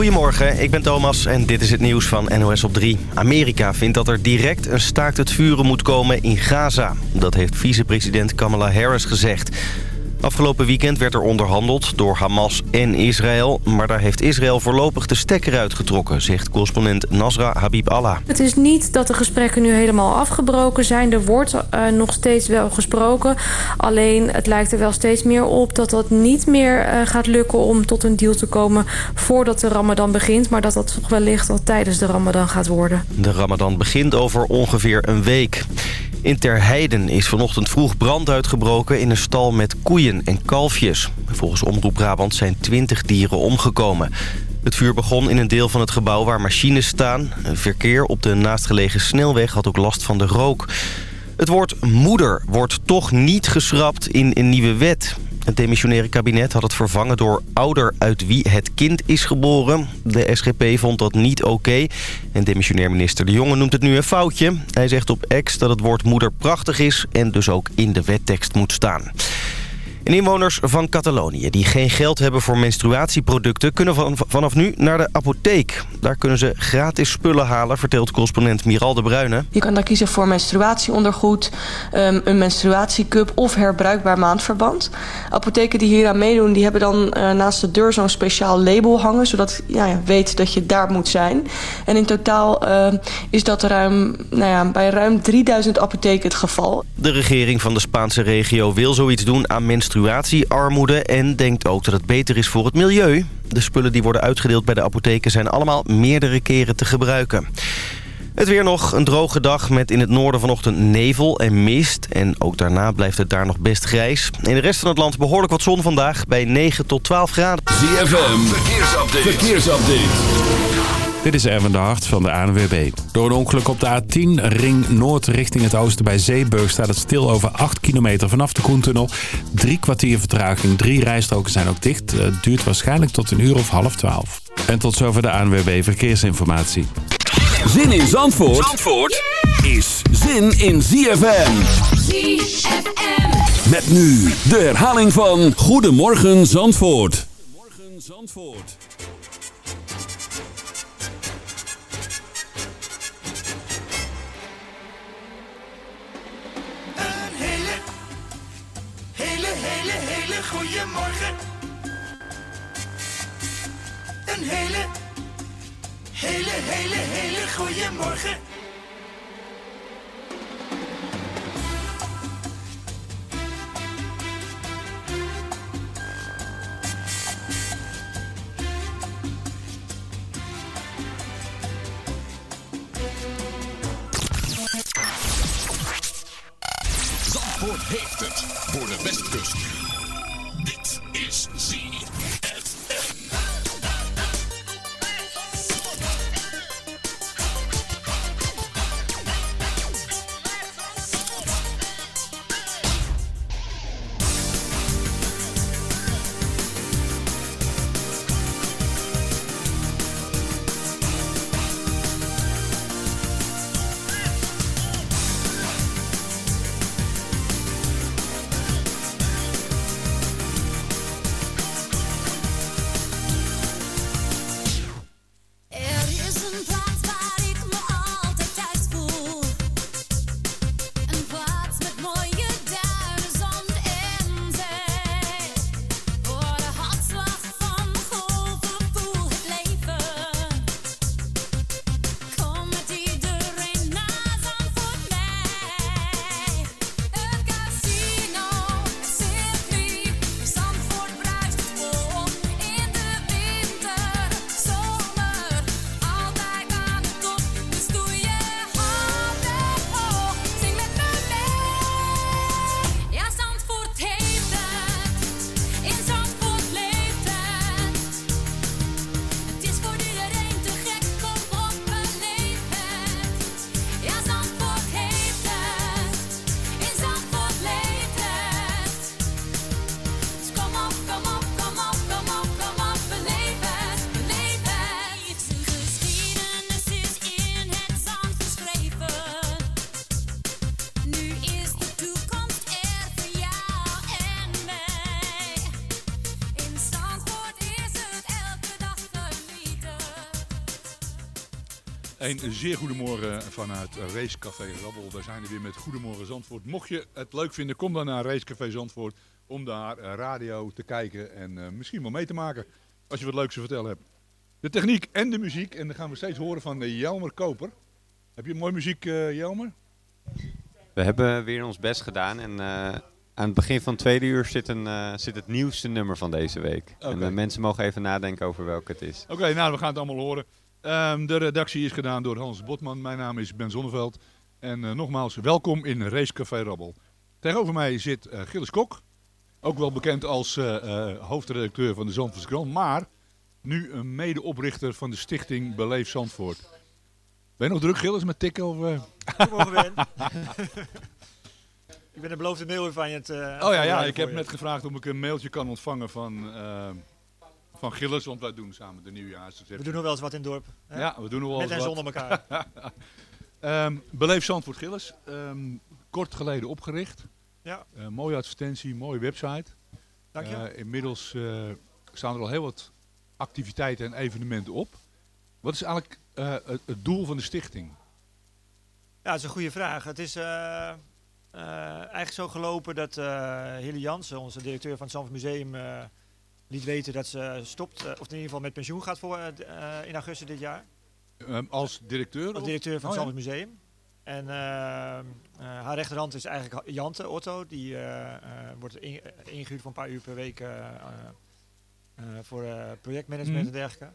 Goedemorgen, ik ben Thomas en dit is het nieuws van NOS op 3. Amerika vindt dat er direct een staakt het vuren moet komen in Gaza. Dat heeft vicepresident Kamala Harris gezegd. Afgelopen weekend werd er onderhandeld door Hamas en Israël. Maar daar heeft Israël voorlopig de stekker uitgetrokken, zegt correspondent Nasra Habib Allah. Het is niet dat de gesprekken nu helemaal afgebroken zijn. Er wordt uh, nog steeds wel gesproken. Alleen het lijkt er wel steeds meer op dat dat niet meer uh, gaat lukken om tot een deal te komen voordat de ramadan begint. Maar dat dat toch wellicht al tijdens de ramadan gaat worden. De ramadan begint over ongeveer een week. In Terheiden is vanochtend vroeg brand uitgebroken in een stal met koeien en kalfjes. Volgens Omroep Brabant zijn 20 dieren omgekomen. Het vuur begon in een deel van het gebouw waar machines staan. Verkeer op de naastgelegen snelweg had ook last van de rook. Het woord moeder wordt toch niet geschrapt in een nieuwe wet. Het demissionaire kabinet had het vervangen door ouder uit wie het kind is geboren. De SGP vond dat niet oké. En demissionair minister De Jonge noemt het nu een foutje. Hij zegt op X dat het woord moeder prachtig is en dus ook in de wettekst moet staan. En inwoners van Catalonië die geen geld hebben voor menstruatieproducten... kunnen van, vanaf nu naar de apotheek. Daar kunnen ze gratis spullen halen, vertelt correspondent Miral de Bruyne. Je kan dan kiezen voor menstruatieondergoed, um, een menstruatiecup of herbruikbaar maandverband. Apotheken die hier aan meedoen, die hebben dan uh, naast de deur zo'n speciaal label hangen... zodat ja, je weet dat je daar moet zijn. En in totaal uh, is dat ruim, nou ja, bij ruim 3000 apotheken het geval. De regering van de Spaanse regio wil zoiets doen aan menstruatie menstruatiearmoede en denkt ook dat het beter is voor het milieu. De spullen die worden uitgedeeld bij de apotheken zijn allemaal meerdere keren te gebruiken. Het weer nog een droge dag met in het noorden vanochtend nevel en mist. En ook daarna blijft het daar nog best grijs. In de rest van het land behoorlijk wat zon vandaag bij 9 tot 12 graden. ZFM, verkeersupdate. verkeersupdate. Dit is Erwin de Hart van de ANWB. Door een ongeluk op de A10 ring noord richting het oosten bij Zeeburg... staat het stil over 8 kilometer vanaf de Koentunnel. Drie kwartier vertraging, drie rijstroken zijn ook dicht. Het duurt waarschijnlijk tot een uur of half twaalf. En tot zover de ANWB Verkeersinformatie. Zin in Zandvoort, Zandvoort is zin in ZFM. ZFM. Met nu de herhaling van Goedemorgen Zandvoort. Goedemorgen Zandvoort. Goedemorgen. Een hele, hele, hele, hele goede morgen. Zandvoort heeft het voor de Westkust. Een zeer goedemorgen vanuit Racecafé Rabbel. We zijn er weer met Goedemorgen Zandvoort. Mocht je het leuk vinden, kom dan naar Racecafé Zandvoort om daar eh, radio te kijken en eh, misschien wel mee te maken als je wat leuks te vertellen hebt. De techniek en de muziek, en dan gaan we steeds horen van eh, Jelmer Koper. Heb je mooie muziek, Jelmer? We hebben weer ons best gedaan en aan het begin van het tweede uur zit, een, zit het nieuwste nummer van deze week. En de mensen mogen even nadenken over welke het is. Oké, nou we gaan het allemaal horen. Ehm, de redactie is gedaan door Hans Botman. Mijn naam is Ben Zonneveld. En eh, nogmaals, welkom in Racecafé Rabbel. Tegenover mij zit eh, Gilles Kok. Ook wel bekend als eh, hoofdredacteur van de Zandvoortse Krant. Maar nu een medeoprichter van de stichting Beleef Zandvoort. Ben je nog druk, Gilles, met tikken? Of, ik ben de beloofde mail van je het... Oh ja, ja, ik heb je. net gevraagd of ik een mailtje kan ontvangen van, van Gilles. Want wij doen samen de nieuwjaarsreceptie. We doen nog wel eens wat in het dorp. hè? Ja, we doen nog wel Met eens en wat. zonder elkaar. Ehm, Beleef Zandvoort Gilles. Ehm, kort geleden opgericht. Ja. Eh, mooie advertentie, mooie website. Dank je. Eh, inmiddels eh, staan er al heel wat activiteiten en evenementen op. Wat is eigenlijk het, het doel van de stichting? Ja, dat is een goede vraag. Het is eigenlijk zo gelopen dat Hilly Jansen, onze directeur van het Zandvoort Museum, liet weten dat ze stopt, eh, of in ieder geval met pensioen gaat voor, eh, eh, in augustus dit jaar. Ehm, als directeur? Als directeur van Oh, het ja. Zandvoort Museum. En eh, eh, haar rechterhand is eigenlijk Jante Otto. Die wordt in, eh, ingehuurd voor een paar uur per week voor projectmanagement Mhm. en dergelijke.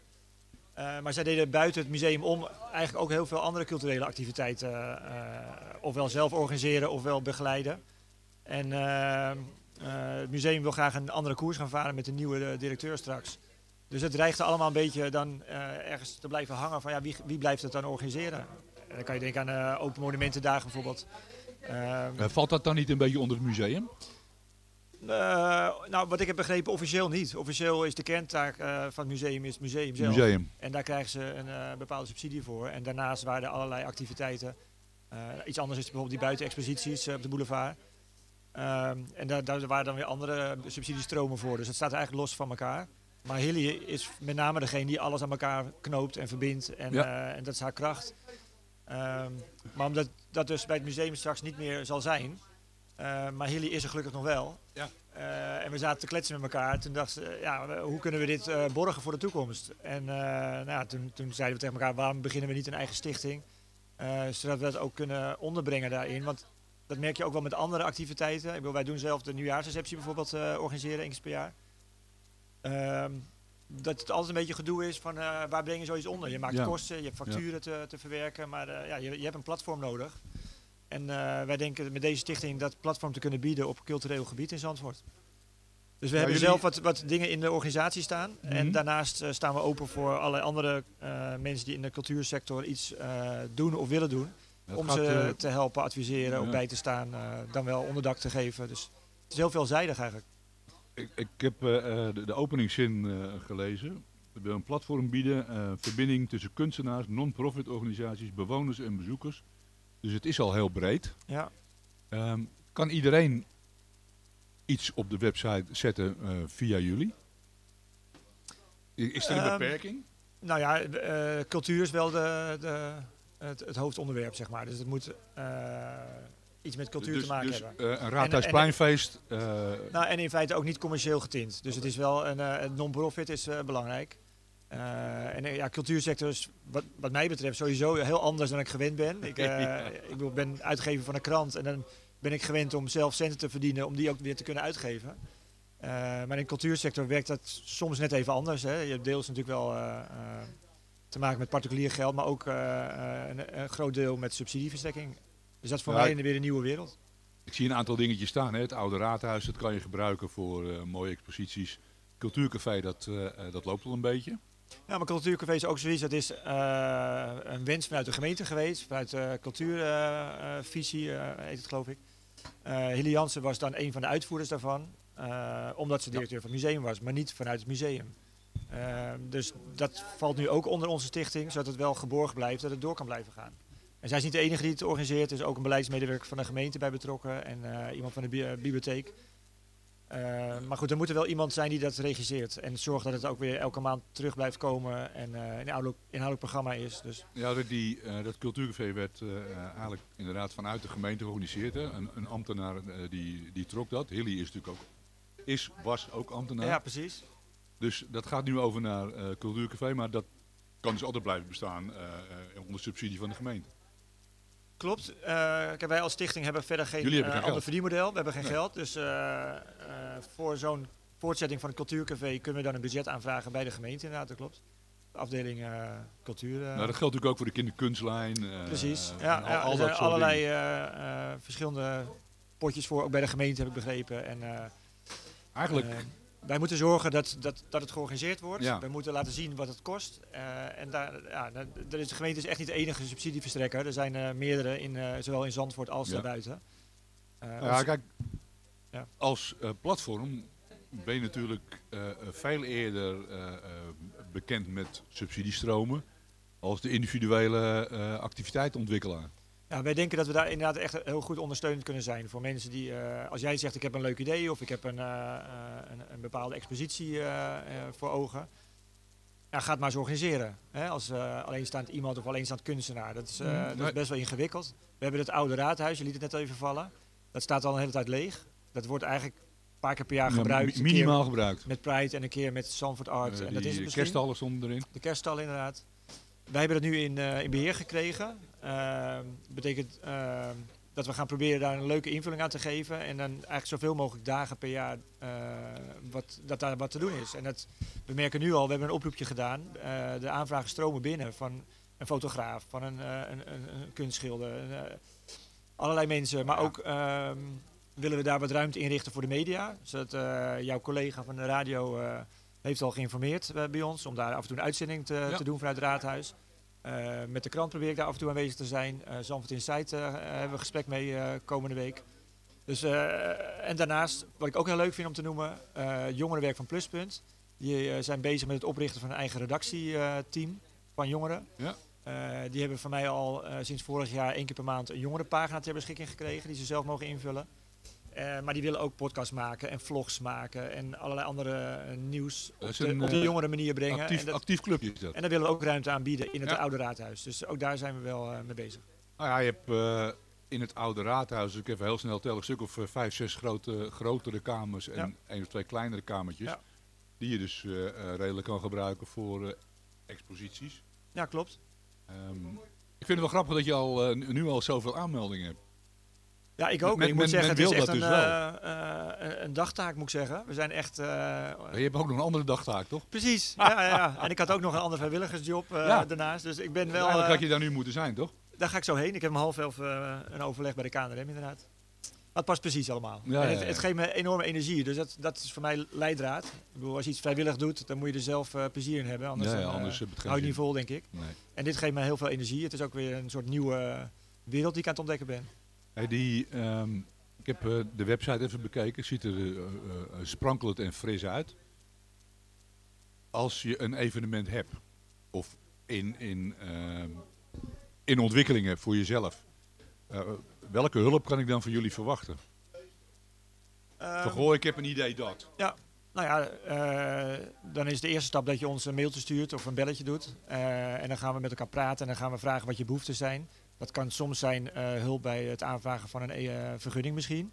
Maar zij deden buiten het museum om eigenlijk ook heel veel andere culturele activiteiten ofwel zelf organiseren ofwel begeleiden. En eh, eh, het museum wil graag een andere koers gaan varen met de nieuwe eh, directeur straks. Dus het dreigt er allemaal een beetje dan eh, ergens te blijven hangen van ja, wie, wie blijft het dan organiseren? En dan kan je denken aan eh, Open Monumentendagen bijvoorbeeld. Ehm, Eh, valt dat dan niet een beetje onder het museum? eh, nou, wat ik heb begrepen, officieel niet. Officieel is de kerntaak eh, van het museum is het museum zelf. Museum. En daar krijgen ze een eh, bepaalde subsidie voor. En daarnaast waren er allerlei activiteiten. Eh, iets anders is bijvoorbeeld die buitenexposities eh, op de boulevard. Ehm, en daar, daar waren dan weer andere subsidiestromen voor. Dus het staat eigenlijk los van elkaar. Maar Hilly is met name degene die alles aan elkaar knoopt en verbindt. En, Ja. eh, en dat is haar kracht. Ehm, maar omdat dat dus bij het museum straks niet meer zal zijn. eh, maar Hilly is er gelukkig nog wel. Ja. Eh, en we zaten te kletsen met elkaar. Toen dachten ze, ja, hoe kunnen we dit borgen voor de toekomst? En nou, toen, toen zeiden we tegen elkaar, waarom beginnen we niet een eigen stichting? Zodat we dat ook kunnen onderbrengen daarin. Want dat merk je ook wel met andere activiteiten. Ik bedoel, wij doen zelf de nieuwjaarsreceptie bijvoorbeeld eh, organiseren, één keer per jaar. Ehm, dat het altijd een beetje gedoe is van eh, waar breng je zoiets onder? Je maakt Ja. kosten, je hebt facturen te, te verwerken, maar eh, ja, je, je hebt een platform nodig. En wij denken met deze stichting dat platform te kunnen bieden op cultureel gebied in Zandvoort. Dus we Ja, hebben jullie- zelf wat, wat dingen in de organisatie staan. En Mhm. daarnaast eh, staan we open voor allerlei andere mensen die in de cultuursector iets doen of willen doen. Dat om gaat, ze eh, te helpen, adviseren, ook bij te staan, eh, dan wel onderdak te geven. Dus het is heel veelzijdig eigenlijk. Ik, ik heb eh, de, de openingszin gelezen. We willen een platform bieden, verbinding tussen kunstenaars, non-profit organisaties, bewoners en bezoekers. Dus het is al heel breed. Ja. Ehm, kan iedereen iets op de website zetten via jullie? Is er een Ehm, beperking? Nou ja, cultuur is wel de, de, het, het hoofdonderwerp, zeg maar. Dus het moet eh, iets met cultuur dus, te maken dus, hebben. eh, een En- Raadhuispleinfeest. eh, Nou, en in feite ook niet commercieel getint. Dus het is wel een, non-profit is belangrijk. En ja, cultuursector is wat, wat mij betreft sowieso heel anders dan ik gewend ben. Ik, Ja. ik bedoel, ben uitgever van een krant en dan ben ik gewend om zelf centen te verdienen om die ook weer te kunnen uitgeven. Maar in de cultuursector werkt dat soms net even anders. Hè. Je hebt deels natuurlijk wel te maken met particulier geld, maar ook eh, eh, een, een groot deel met subsidieverstrekking. Dus dat is voor Ja, mij weer een nieuwe wereld. ik zie een aantal dingetjes staan. Hè. Het oude raadhuis, dat kan je gebruiken voor eh, mooie exposities. Cultuurcafé, dat, dat loopt al een beetje. Ja, maar Cultuurcafé is ook zoiets. Dat is een wens vanuit de gemeente geweest. Vanuit de cultuurvisie heet het geloof ik. Hilly Jansen was dan een van de uitvoerders daarvan. omdat ze directeur van het museum was, maar niet vanuit het museum. Eh, dus dat valt nu ook onder onze stichting. Zodat het wel geborgd blijft, dat het door kan blijven gaan. En zij is niet de enige die het organiseert. Er is ook een beleidsmedewerker van de gemeente bij betrokken. En eh, iemand van de bi- eh, bibliotheek. Eh, maar goed, er moet er wel iemand zijn die dat regisseert. En zorgt dat het ook weer elke maand terug blijft komen en eh een inhoudelijk, inhoudelijk programma is. Dus Ja, dat, die, eh, dat cultuurcafé werd eh, eigenlijk inderdaad vanuit de gemeente georganiseerd. Hè. Een, een ambtenaar eh, die, die trok dat. Hilly is natuurlijk ook, is, was ook ambtenaar. ja, precies. Dus dat gaat nu over naar eh cultuurcafé, maar dat kan dus altijd blijven bestaan eh, eh, onder subsidie van de gemeente. Klopt. Wij als stichting hebben verder geen, hebben geen ander verdienmodel. We hebben geen Nee. geld. Dus voor zo'n voortzetting van het cultuurcafé kunnen we dan een budget aanvragen bij de gemeente inderdaad, dat klopt. De afdeling cultuur. Nou, dat geldt natuurlijk ook voor de kinderkunstlijn. Precies. Ja, al, ja, al er dat zijn soort allerlei verschillende potjes voor, ook bij de gemeente heb ik begrepen. En, Eigenlijk, wij moeten zorgen dat, dat, dat het georganiseerd wordt. Ja. We moeten laten zien wat het kost. Eh, en daar, ja, daar- daar is de gemeente is echt niet de enige subsidieverstrekker. Er zijn eh, meerdere, in, eh, zowel in Zandvoort als Ja. daarbuiten. Eh, ja, kijk, Ja. als eh, platform ben je natuurlijk eh, eh, veel eerder eh, eh, bekend met subsidiestromen als de individuele eh activiteitsontwikkelaar. Ja, wij denken dat we daar inderdaad echt heel goed ondersteunend kunnen zijn voor mensen die, eh, als jij zegt ik heb een leuk idee of ik heb een, eh, een, een bepaalde expositie eh, voor ogen, ja, ga het maar eens organiseren. Hè? Als alleenstaand iemand of alleenstaand kunstenaar. Dat is, Mm, dat is best wel ingewikkeld. We hebben het oude raadhuis, je liet het net even vallen. Dat staat al een hele tijd leeg. Dat wordt eigenlijk een paar keer per jaar Ja, gebruikt. minimaal gebruikt. met Pride en een keer met Sanford Art. En dat is het misschien. kerstallen stonden erin. De kerststal inderdaad. Wij hebben het nu in, in beheer gekregen. Dat betekent ehm, dat we gaan proberen daar een leuke invulling aan te geven. En dan eigenlijk zoveel mogelijk dagen per jaar eh, wat, dat daar wat te doen is. En dat, we merken nu al, we hebben een oproepje gedaan. Eh, de aanvragen stromen binnen van een fotograaf, van een, eh, een, een, kunstschilder. allerlei mensen. Maar ook ehm, willen we daar wat ruimte inrichten voor de media. Zodat jouw collega van de radio heeft al geïnformeerd bij ons om daar af en toe een uitzending te, Ja. te doen vanuit het raadhuis. Eh, met de krant probeer ik daar af en toe aanwezig te zijn. Uh, Zandvoort Insight eh, hebben we een gesprek mee komende week. Dus, en daarnaast, wat ik ook heel leuk vind om te noemen, jongerenwerk van Pluspunt. Die zijn bezig met het oprichten van een eigen redactieteam van jongeren. Ja. Die hebben van mij al sinds vorig jaar één keer per maand een jongerenpagina ter beschikking gekregen, die ze zelf mogen invullen. Eh, maar die willen ook podcasts maken en vlogs maken en allerlei andere eh, nieuws op de, een, op de eh, jongere manier brengen. Actief, en, dat, actief clubje is dat. en daar willen we ook ruimte aan bieden in het Ja. oude raadhuis. Dus ook daar zijn we wel mee bezig. Nou ja, je hebt in het oude raadhuis, dus ik even heel snel tellen, een stuk of vijf, zes grote, grotere kamers en Ja. één of twee kleinere kamertjes. Ja. Die je dus redelijk kan gebruiken voor exposities. Ja, klopt. Ehm, ik vind het wel grappig dat je al, nu al zoveel aanmeldingen hebt. Ja, ik ook. Men- ik moet men- zeggen, men het is echt dat een, dus eh, eh, een- dagtaak, moet ik zeggen. We zijn echt... eh, je hebt ook nog een andere dagtaak, toch? Precies, ja, ja, ja. En ik had ook nog een andere vrijwilligersjob eh, Ja. daarnaast. Dus ik ben wel... Eigenlijk eh, had je daar nu moeten zijn, toch? Daar ga ik zo heen. Ik heb om half elf eh, een overleg bij de KNRM inderdaad. Maar het past precies allemaal. Ja, En het, geeft me enorme energie. Dus dat, dat is voor mij leidraad. Ik bedoel, als je iets vrijwillig doet, dan moet je er zelf eh, plezier in hebben. Anders, dan, eh, anders hou je niet vol, denk ik. Nee. En dit geeft me heel veel energie. Het is ook weer een soort nieuwe eh, wereld die ik aan het ontdekken ben. Hey, die, ehm, ik heb eh, de website even bekeken. Ziet er eh, sprankelend en fris uit. Als je een evenement hebt, of in, in, ehm, in ontwikkeling hebt voor jezelf. welke hulp kan ik dan van jullie verwachten? Ehm, Van, goh, ik heb een idee dat. Ja, nou ja, dan is de eerste stap dat je ons een mailtje stuurt of een belletje doet. En dan gaan we met elkaar praten en dan gaan we vragen wat je behoeften zijn. Dat kan soms zijn eh, hulp bij het aanvragen van een eh, vergunning misschien.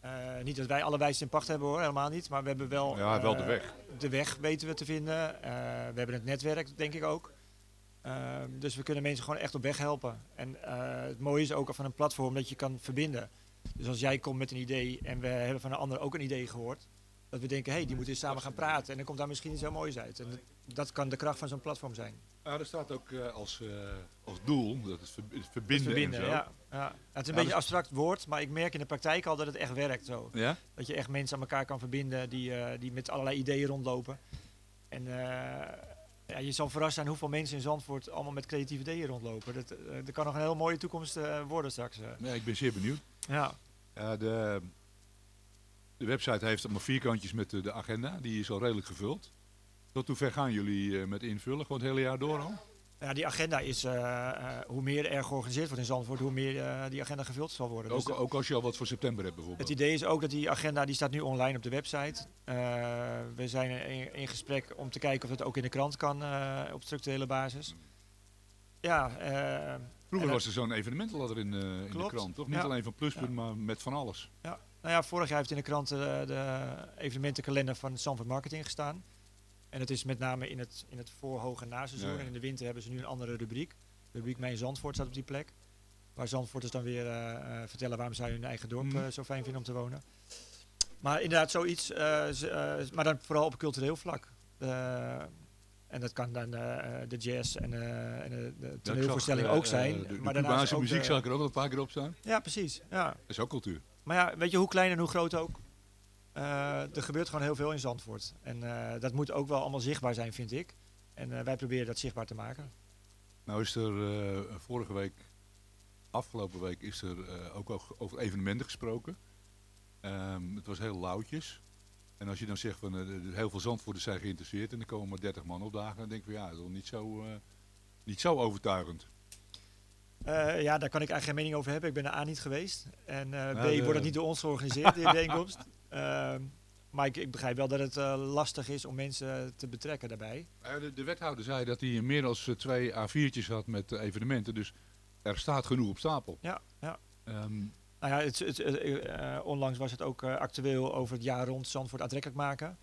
Eh, niet dat wij alle wijs in pacht hebben hoor, helemaal niet. Maar we hebben wel, Ja, wel de weg. De weg weten we te vinden. We hebben het netwerk denk ik ook. Dus we kunnen mensen gewoon echt op weg helpen. En het mooie is ook van een platform dat je kan verbinden. Dus als jij komt met een idee en we hebben van een ander ook een idee gehoord. Dat we denken, hé, hey, die moeten eens samen gaan praten. En dan komt daar misschien iets heel moois uit. En dat, dat kan de kracht van zo'n platform zijn. Ja, er staat ook eh, als, eh, als doel, dat is verbinden, verbinden, en zo. ja, ja. Het is een Ja, beetje een dus- abstract woord, maar ik merk in de praktijk al dat het echt werkt zo. Ja? Dat je echt mensen aan elkaar kan verbinden die, eh, die met allerlei ideeën rondlopen. En ja, je zal verrast zijn hoeveel mensen in Zandvoort allemaal met creatieve ideeën rondlopen. Dat, dat kan nog een heel mooie toekomst worden straks. Ja, ik ben zeer benieuwd. Ja. Ja, de, de website heeft allemaal vierkantjes met de, de agenda. Die is al redelijk gevuld. Tot hoe ver gaan jullie eh, met invullen? Gewoon het hele jaar door al? Ja, die agenda is, eh, eh, hoe meer er georganiseerd wordt in Zandvoort, hoe meer die agenda gevuld zal worden. Dus Ook, als je al wat voor september hebt bijvoorbeeld. het idee is ook dat die agenda, die staat nu online op de website. We zijn in, in gesprek om te kijken of het ook in de krant kan op structurele basis. Ja, Vroeger was er zo'n evenementenladder in, in de krant, toch? Niet Ja. alleen van Pluspunt, Ja. maar met van alles. Ja, nou ja, vorig jaar heeft in de krant eh, de evenementenkalender van Sanford Marketing gestaan. En het is met name in het, in het en naseizoen. Ja. En in de winter hebben ze nu een andere rubriek. De rubriek Mijn Zandvoort staat op die plek. Waar Zandvoorters dan weer eh, eh, vertellen waarom zij hun eigen dorp eh, zo fijn vinden om te wonen. Maar inderdaad, zoiets. maar dan vooral op cultureel vlak. En dat kan dan de jazz en, en de, de toneelvoorstelling Ja, ook zijn. De, de maar daarnaast Cubaanse ook muziek de- zag ik er ook een paar keer op staan. Ja, precies. Ja. Dat is ook cultuur. Maar ja, weet je, hoe klein en hoe groot ook. eh, er gebeurt gewoon heel veel in Zandvoort. En eh, dat moet ook wel allemaal zichtbaar zijn, vind ik. En eh, wij proberen dat zichtbaar te maken. Nou is er vorige week, afgelopen week, is er ook over evenementen gesproken. Ehm, het was heel lauwtjes. En als je dan zegt van heel veel Zandvoorters zijn geïnteresseerd en er komen maar 30 man opdagen, dan denk ik ja, dat is niet zo, niet zo overtuigend. Eh, ja, daar kan ik eigenlijk geen mening over hebben. Ik ben er A niet geweest. En eh, B, de- wordt het niet door ons georganiseerd, die bijeenkomst. Ehm, maar ik, ik begrijp wel dat het eh, lastig is om mensen te betrekken daarbij. De, de wethouder zei dat hij meer dan twee A4'tjes had met evenementen, dus er staat genoeg op stapel. Ja, ja. Ehm, Nou ja, het, het, onlangs was het ook eh, actueel over het jaar rond Zandvoort aantrekkelijk maken.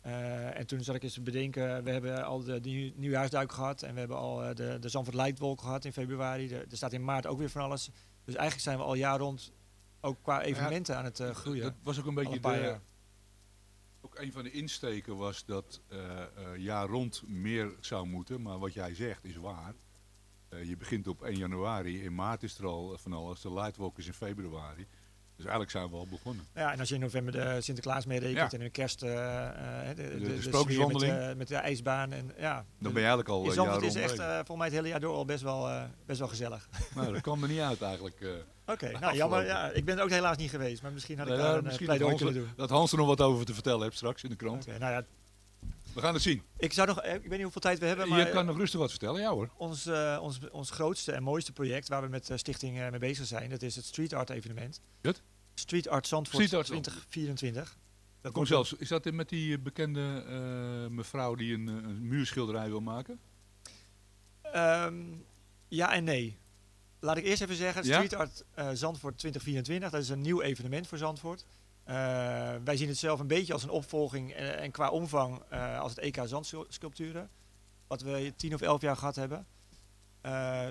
Eh, en toen zat ik eens te bedenken, we hebben al de, de nieuw- nieuwjaarsduik gehad en we hebben al eh, de, de Zandvoort gehad in februari. Er staat in maart ook weer van alles. Dus eigenlijk zijn we al jaar rond ook qua evenementen aan het eh, groeien. Dat was ook een beetje een de, jaar. ook een van de insteken was dat jaar rond meer zou moeten, maar wat jij zegt is waar. Je begint op 1 januari, in maart is er al van alles, de Lightwalk is in februari. Dus eigenlijk zijn we al begonnen. Ja, en als je in november de Sinterklaas meerekent Ja. en in kerst eh, eh, de, de, de de sprookjeswandeling. Met, eh, met de ijsbaan. En, ja, Dan ben je eigenlijk al een Zandvoort jaar is echt eh, volgens mij het hele jaar door al best wel, eh, best wel gezellig. Nou, dat kwam er niet uit eigenlijk. eh. Oké, nou jammer. Ja, ik ben er ook helaas niet geweest, maar misschien had ik Nou, daar ja, een eh, pleidooi Hans, kunnen doen. dat Hans er nog wat over te vertellen heeft straks in de krant. Nou ja, We gaan het zien. ik zou nog, eh, ik weet niet hoeveel tijd we hebben, maar je kan nog rustig wat vertellen, ja hoor. ons, eh, ons, ons grootste en mooiste project waar we met de stichting eh, mee bezig zijn, dat is het Street Art evenement. Het? Street Art Zandvoort Street Art Zandvoort. 2024. Dat Kom wordt zelfs, is dat met die eh, bekende eh, mevrouw die een, eh, een muurschilderij wil maken? Ehm, ja en nee. Laat ik eerst even zeggen, Ja? Street Art Zandvoort 2024, dat is een nieuw evenement voor Zandvoort. Wij zien het zelf een beetje als een opvolging en, en qua omvang als het EK Zandsculpturen. Wat we tien of elf jaar gehad hebben.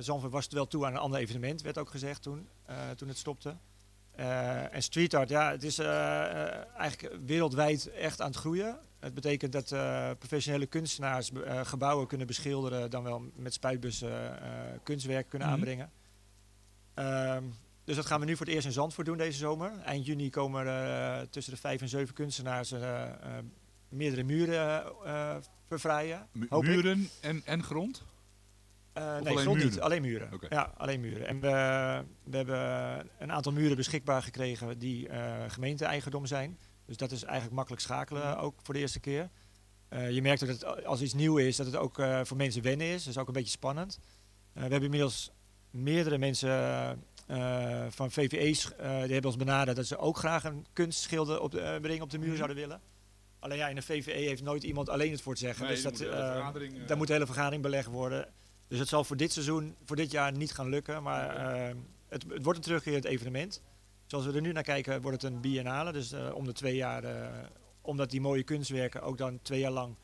Zandvoort was wel toe aan een ander evenement, werd ook gezegd toen, toen het stopte. Eh, en street art, ja, het is eh, eh, eigenlijk wereldwijd echt aan het groeien. Het betekent dat professionele kunstenaars gebouwen kunnen beschilderen, dan wel met spuitbussen kunstwerk kunnen Mhm. aanbrengen. Ehm, dus dat gaan we nu voor het eerst in Zandvoort doen deze zomer. Eind juni komen er tussen de vijf en zeven kunstenaars meerdere muren vervrijen. Muren en, en grond? Eh, nee, alleen grond niet. muren? Alleen muren. Ja, alleen muren. En we, we hebben een aantal muren beschikbaar gekregen die eh gemeente-eigendom zijn. Dus dat is eigenlijk makkelijk schakelen Mhm. ook voor de eerste keer. Eh, je merkt dat het als iets nieuw is, dat het ook voor mensen wennen is. Dat is ook een beetje spannend. We hebben inmiddels meerdere mensen van VVE's, die hebben ons benaderd dat ze ook graag een kunstschilder op de, brengen op de muur Mhm. zouden willen. Alleen ja, in een VVE heeft nooit iemand alleen het voor te zeggen. Nee, dus dat, moet daar moet de hele vergadering belegd worden. Dus het zal voor dit seizoen, voor dit jaar niet gaan lukken. Maar eh, het, het wordt een terugkerend evenement. Zoals we er nu naar kijken, wordt het een biennale. Dus eh, om de twee jaar, eh, omdat die mooie kunstwerken ook dan twee jaar lang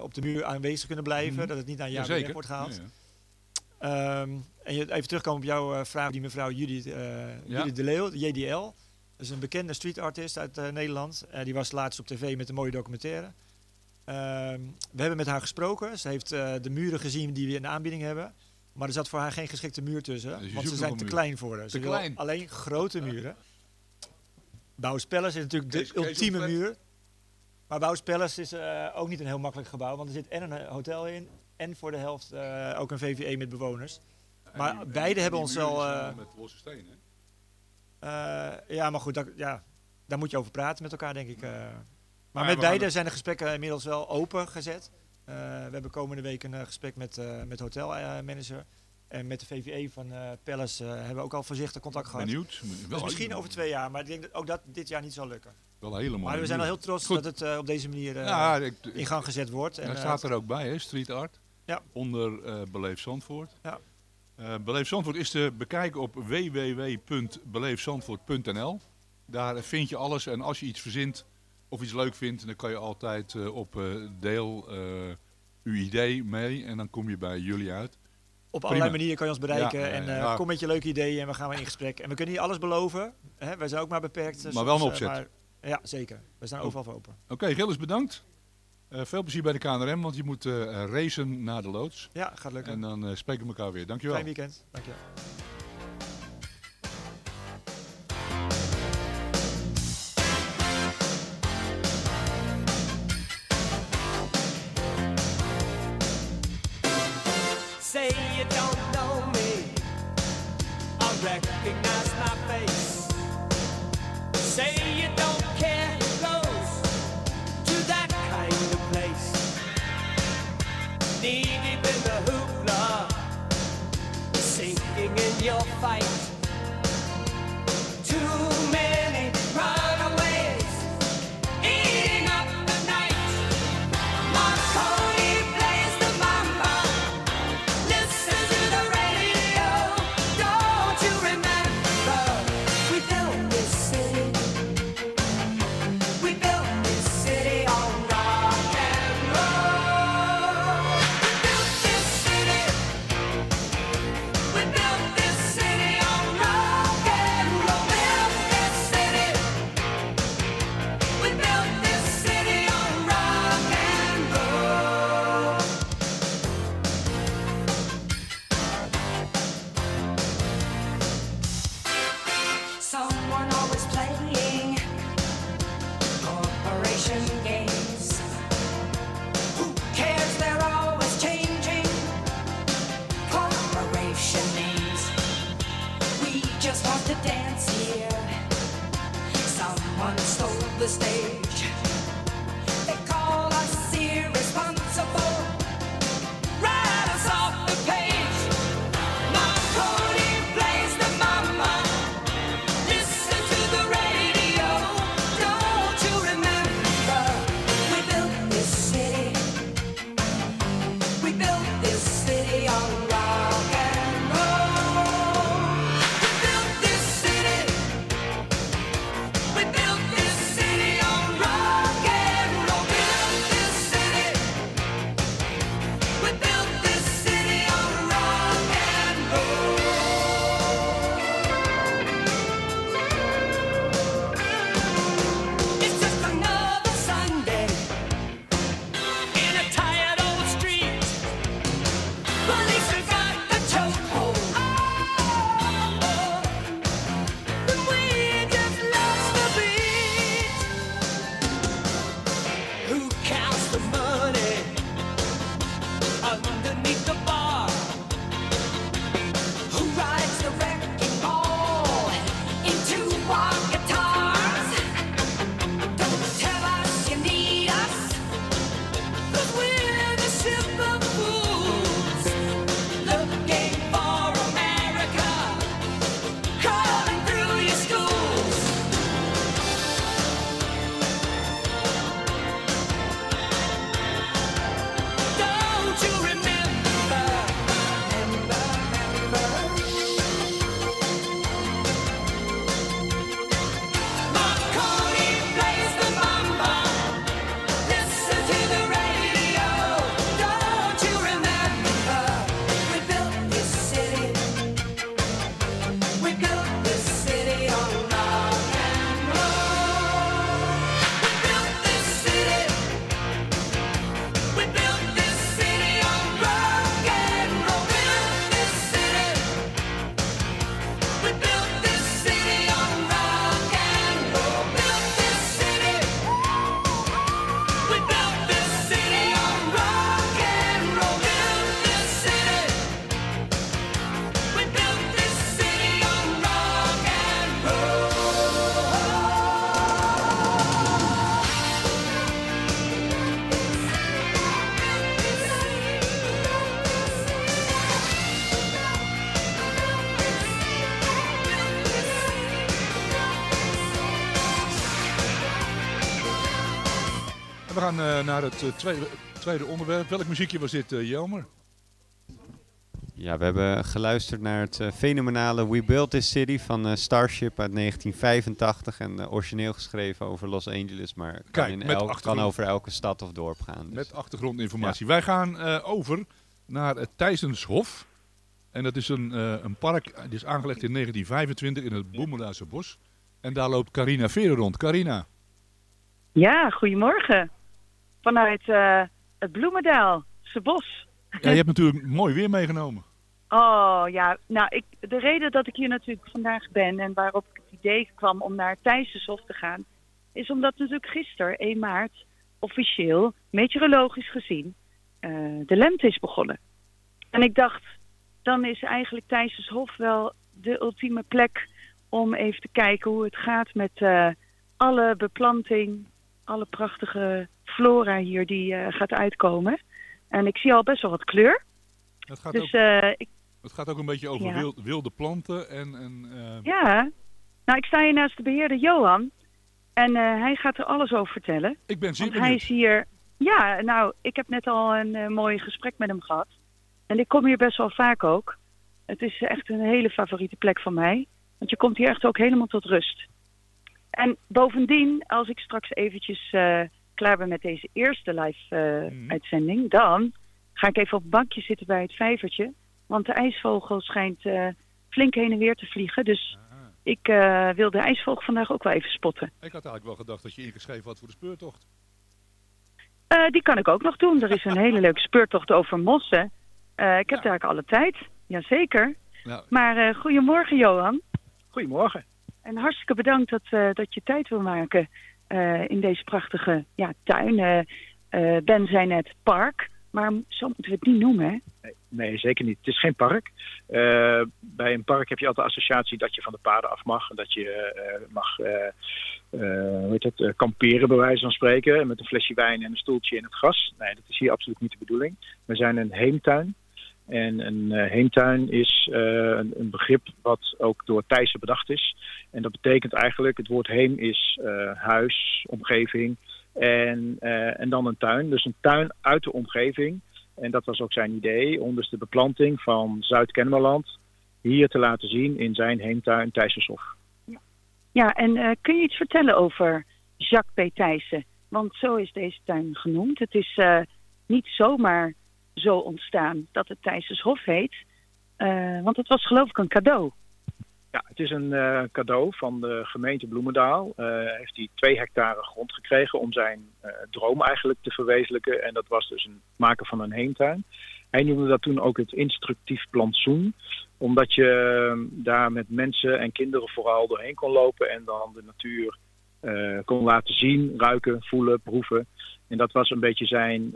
op de muur aanwezig kunnen blijven. Mhm. Dat het niet na een jaar weer wordt gehaald. Ja, ja. Ehm, en je, even terugkomen op jouw vraag, die mevrouw Judith, eh Judith de Leeuw, de JDL. Dat is een bekende street artist uit Nederland. Die was laatst op tv met een mooie documentaire. Ehm, we hebben met haar gesproken. Ze heeft eh, de muren gezien die we in de aanbieding hebben. Maar er zat voor haar geen geschikte muur tussen. Dus want ze zijn te klein voor haar. Ze Te wil klein? alleen grote muren. Bouwspellers is natuurlijk de Kees- Kees ultieme muur. Maar Bouwspellers is eh, ook niet een heel makkelijk gebouw. Want er zit en een eh, hotel in. En voor de helft ook een VVE met bewoners. En Maar die- beide hebben ons wel, Met losse stenen. hè? Ja, maar goed, dat, ja, daar moet je over praten met elkaar, denk ik. Maar met beide zijn de gesprekken inmiddels wel open gezet. Eh, we hebben komende week een eh, gesprek met, eh met hotelmanager. en met de VVE van eh Palace hebben we ook al voorzichtig contact gehad. Benieuwd. Dus misschien over twee jaar, maar ik denk dat ook dat dit jaar niet zal lukken. Wel een hele mooie Maar we zijn al heel trots Goed. dat het op deze manier Ja, ik, in gang gezet wordt. En, staat er ook bij, hè, street art. Ja. Onder Beleef Zandvoort. Ja. Beleef Zandvoort is te bekijken op www.beleefzandvoort.nl. Daar vind je alles en als je iets verzint of iets leuk vindt, dan kan je altijd eh, op eh, deel eh, uw idee mee en dan kom je bij jullie uit. Op allerlei manieren kan je ons bereiken. Ja, ja, en ja. kom met je leuke ideeën en we gaan weer in gesprek. En we kunnen niet alles beloven. Hè? Wij zijn ook maar beperkt. eh, Maar wel een eh, opzet. maar- ja, zeker. We staan overal voor open. Oké, Gilles, bedankt. Veel plezier bij de KNRM, want je moet racen naar de loods. Ja, gaat lukken. En dan spreken we elkaar weer. Dankjewel. Fijn weekend. Dankjewel. In your fight. Naar het eh, tweede, tweede onderwerp. Welk muziekje was dit, eh, Jelmer? Ja, we hebben geluisterd naar het eh, fenomenale We Built This City van eh, Starship uit 1985. En origineel geschreven over Los Angeles, maar kan, Kijk, in elk- kan over elke stad of dorp gaan. Dus. Met achtergrondinformatie. Wij gaan eh, over naar het Thijsenshof. En dat is een, eh, een park, het is aangelegd in 1925 in het Boemendaanse bos. En daar loopt Carina Veren rond. Carina, Ja, goedemorgen. Vanuit eh, het Bloemendaalse bos. ja, je hebt natuurlijk mooi weer meegenomen. Oh ja, nou, ik, de reden dat ik hier natuurlijk vandaag ben en waarop ik het idee kwam om naar Thijsenshof te gaan, is omdat natuurlijk gisteren, 1 maart, officieel, meteorologisch gezien, eh, de lente is begonnen. En ik dacht, dan is eigenlijk Thijsenshof wel de ultieme plek om even te kijken hoe het gaat met eh, alle beplanting, alle prachtige flora hier die eh, gaat uitkomen. En ik zie al best wel wat kleur. Het gaat, Dus ook, eh, ik, het gaat ook een beetje over ja. wild- wilde planten. En, en, eh, ja, nou ik sta hier naast de beheerder Johan. En hij gaat er alles over vertellen. Ik ben zeer hij is hier... Ja, nou, ik heb net al een mooi gesprek met hem gehad. En ik kom hier best wel vaak ook. Het is echt een hele favoriete plek van mij. Want je komt hier echt ook helemaal tot rust. En bovendien, als ik straks eventjes eh, klaar ben met deze eerste live eh, Mhm. uitzending... dan ga ik even op het bankje zitten bij het vijvertje. Want de ijsvogel schijnt eh, flink heen en weer te vliegen. Dus ik eh, wil de ijsvogel vandaag ook wel even spotten. Ik had eigenlijk wel gedacht dat je ingeschreven had voor de speurtocht. Eh, die kan ik ook nog doen. Er is een hele leuke speurtocht over mossen. Eh, ik heb daar alle tijd. Jazeker. Nou, Maar eh, goedemorgen Johan. Goedemorgen. En hartstikke bedankt dat, eh, dat je tijd wil maken eh, in deze prachtige ja, tuin. Eh, ben zei net park. Maar zo moeten we het niet noemen, hè? Nee, zeker niet. Het is geen park. Bij een park heb je altijd de associatie dat je van de paden af mag. Dat je mag hoe heet eh, kamperen, bij wijze van spreken. Met een flesje wijn en een stoeltje in het gras. Nee, dat is hier absoluut niet de bedoeling. We zijn een heemtuin. En een eh, heemtuin is eh, een, een begrip wat ook door Thijssen bedacht is. En dat betekent eigenlijk, het woord heem is eh, huis, omgeving en, en dan een tuin. Dus een tuin uit de omgeving. En dat was ook zijn idee, om dus de beplanting van Zuid-Kennemerland hier te laten zien in zijn heemtuin Thijssershof. Ja, en eh, kun je iets vertellen over Jacques P. Thijssen? Want zo is deze tuin genoemd. Het is niet zomaar zo ontstaan dat het Thijssenshof heet. Eh, want het was geloof ik een cadeau. Ja, het is een eh, cadeau van de gemeente Bloemendaal. Eh, heeft hij twee hectare grond gekregen om zijn droom eigenlijk te verwezenlijken. En dat was dus het maken van een heemtuin. Hij noemde dat toen ook het instructief plantsoen. Omdat je daar met mensen en kinderen vooral doorheen kon lopen en dan de natuur kon laten zien, ruiken, voelen, proeven. En dat was een beetje zijn,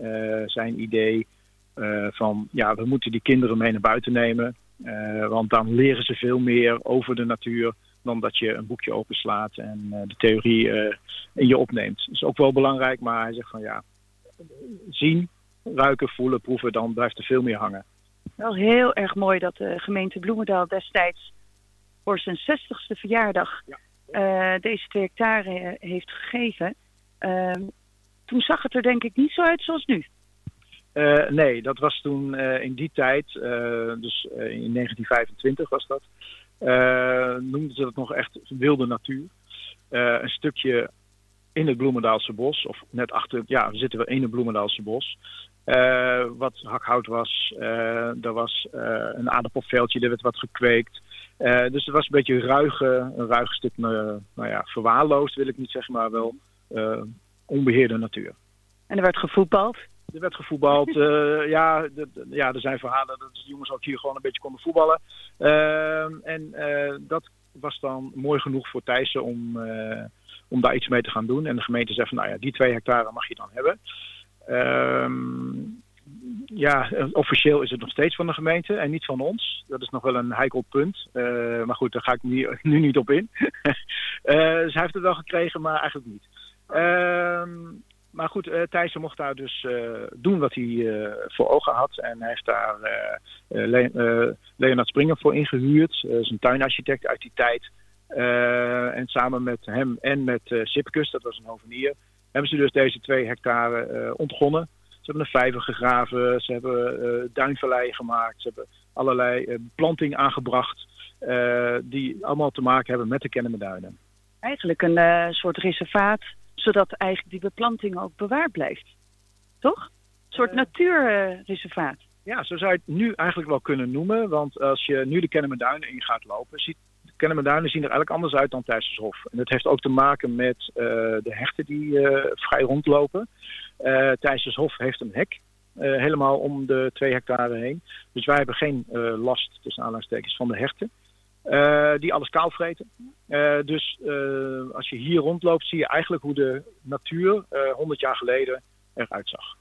zijn idee eh, van ja, we moeten die kinderen mee naar buiten nemen. Eh, want dan leren ze veel meer over de natuur dan dat je een boekje openslaat en eh, de theorie in je opneemt. Dat is ook wel belangrijk, maar hij zegt van ja, zien, ruiken, voelen, proeven, dan blijft er veel meer hangen. Wel heel erg mooi dat de gemeente Bloemendaal destijds voor zijn 60ste verjaardag deze twee hectare heeft gegeven. Ehm, toen zag het er denk ik niet zo uit zoals nu. Eh, nee, dat was toen eh, in die tijd, eh, dus in 1925 was dat, noemden ze dat nog echt wilde natuur. Een stukje in het Bloemendaalse bos, of net achter, ja, we zitten wel in het Bloemendaalse bos. wat hakhout was, er was een aardappelveldje, er werd wat gekweekt. Dus het was een beetje ruige, een ruig stuk, nou ja, verwaarloosd wil ik niet zeggen, maar wel eh, onbeheerde natuur. En er werd gevoetbald. Er werd gevoetbald. eh, ja, ja, er zijn verhalen dat de jongens ook hier gewoon een beetje konden voetballen. Ehm, en eh, dat was dan mooi genoeg voor Thijssen om, eh, om daar iets mee te gaan doen. En de gemeente zei van, nou ja, die twee hectare mag je dan hebben. Ehm, ja, officieel is het nog steeds van de gemeente en niet van ons. Dat is nog wel een heikel punt. Maar goed, daar ga ik nu, nu niet op in. Dus hij heeft het wel gekregen, maar eigenlijk niet. Ehm, maar goed, eh Thijssen mocht daar dus eh, doen wat hij eh, voor ogen had. En hij heeft daar Le- Leonard Springer voor ingehuurd. Uh, zijn tuinarchitect uit die tijd. En samen met hem en met Sipkus, dat was een hovenier, hebben ze dus deze twee hectare ontgonnen. Ze hebben een vijver gegraven, ze hebben duinvalleien gemaakt, ze hebben allerlei planting aangebracht die allemaal te maken hebben met de Kennemerduinen. Eigenlijk een soort reservaat, zodat eigenlijk die beplanting ook bewaard blijft. Toch? Een soort natuurreservaat. Ja, zo zou je het nu eigenlijk wel kunnen noemen. Want als je nu de Kennemerduinen in gaat lopen, ziet de Kennemerduinen zien er eigenlijk anders uit dan Thijssershof. En dat heeft ook te maken met eh, de hechten die eh, vrij rondlopen. Eh Thijssershof heeft een hek. eh, helemaal om de twee hectare heen. Dus wij hebben geen eh, last, tussen aanhalingstekens, van de herten. Eh, die alles kaal vreten. Eh, dus eh, als je hier rondloopt, zie je eigenlijk hoe de natuur eh 100 jaar geleden eruit zag.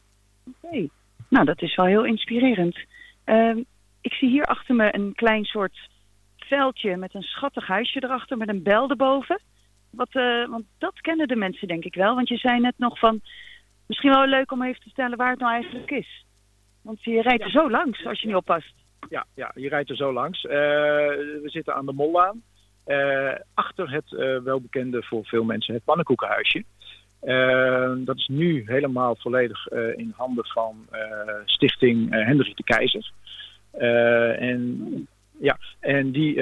Oké. Nou, dat is wel heel inspirerend. Ehm, ik zie hier achter me een klein soort veldje met een schattig huisje erachter met een bel erboven. Wat, want dat kennen de mensen denk ik wel. Want je zei net nog van, misschien wel leuk om even te stellen waar het nou eigenlijk is. Want je rijdt er zo langs als je niet oppast. Ja, ja, je rijdt er zo langs. Eh, we zitten aan de Mollaan. Eh, achter het eh, welbekende voor veel mensen het pannenkoekenhuisje. Dat is nu helemaal volledig in handen van stichting Hendrik de Keizer. En, ja, en die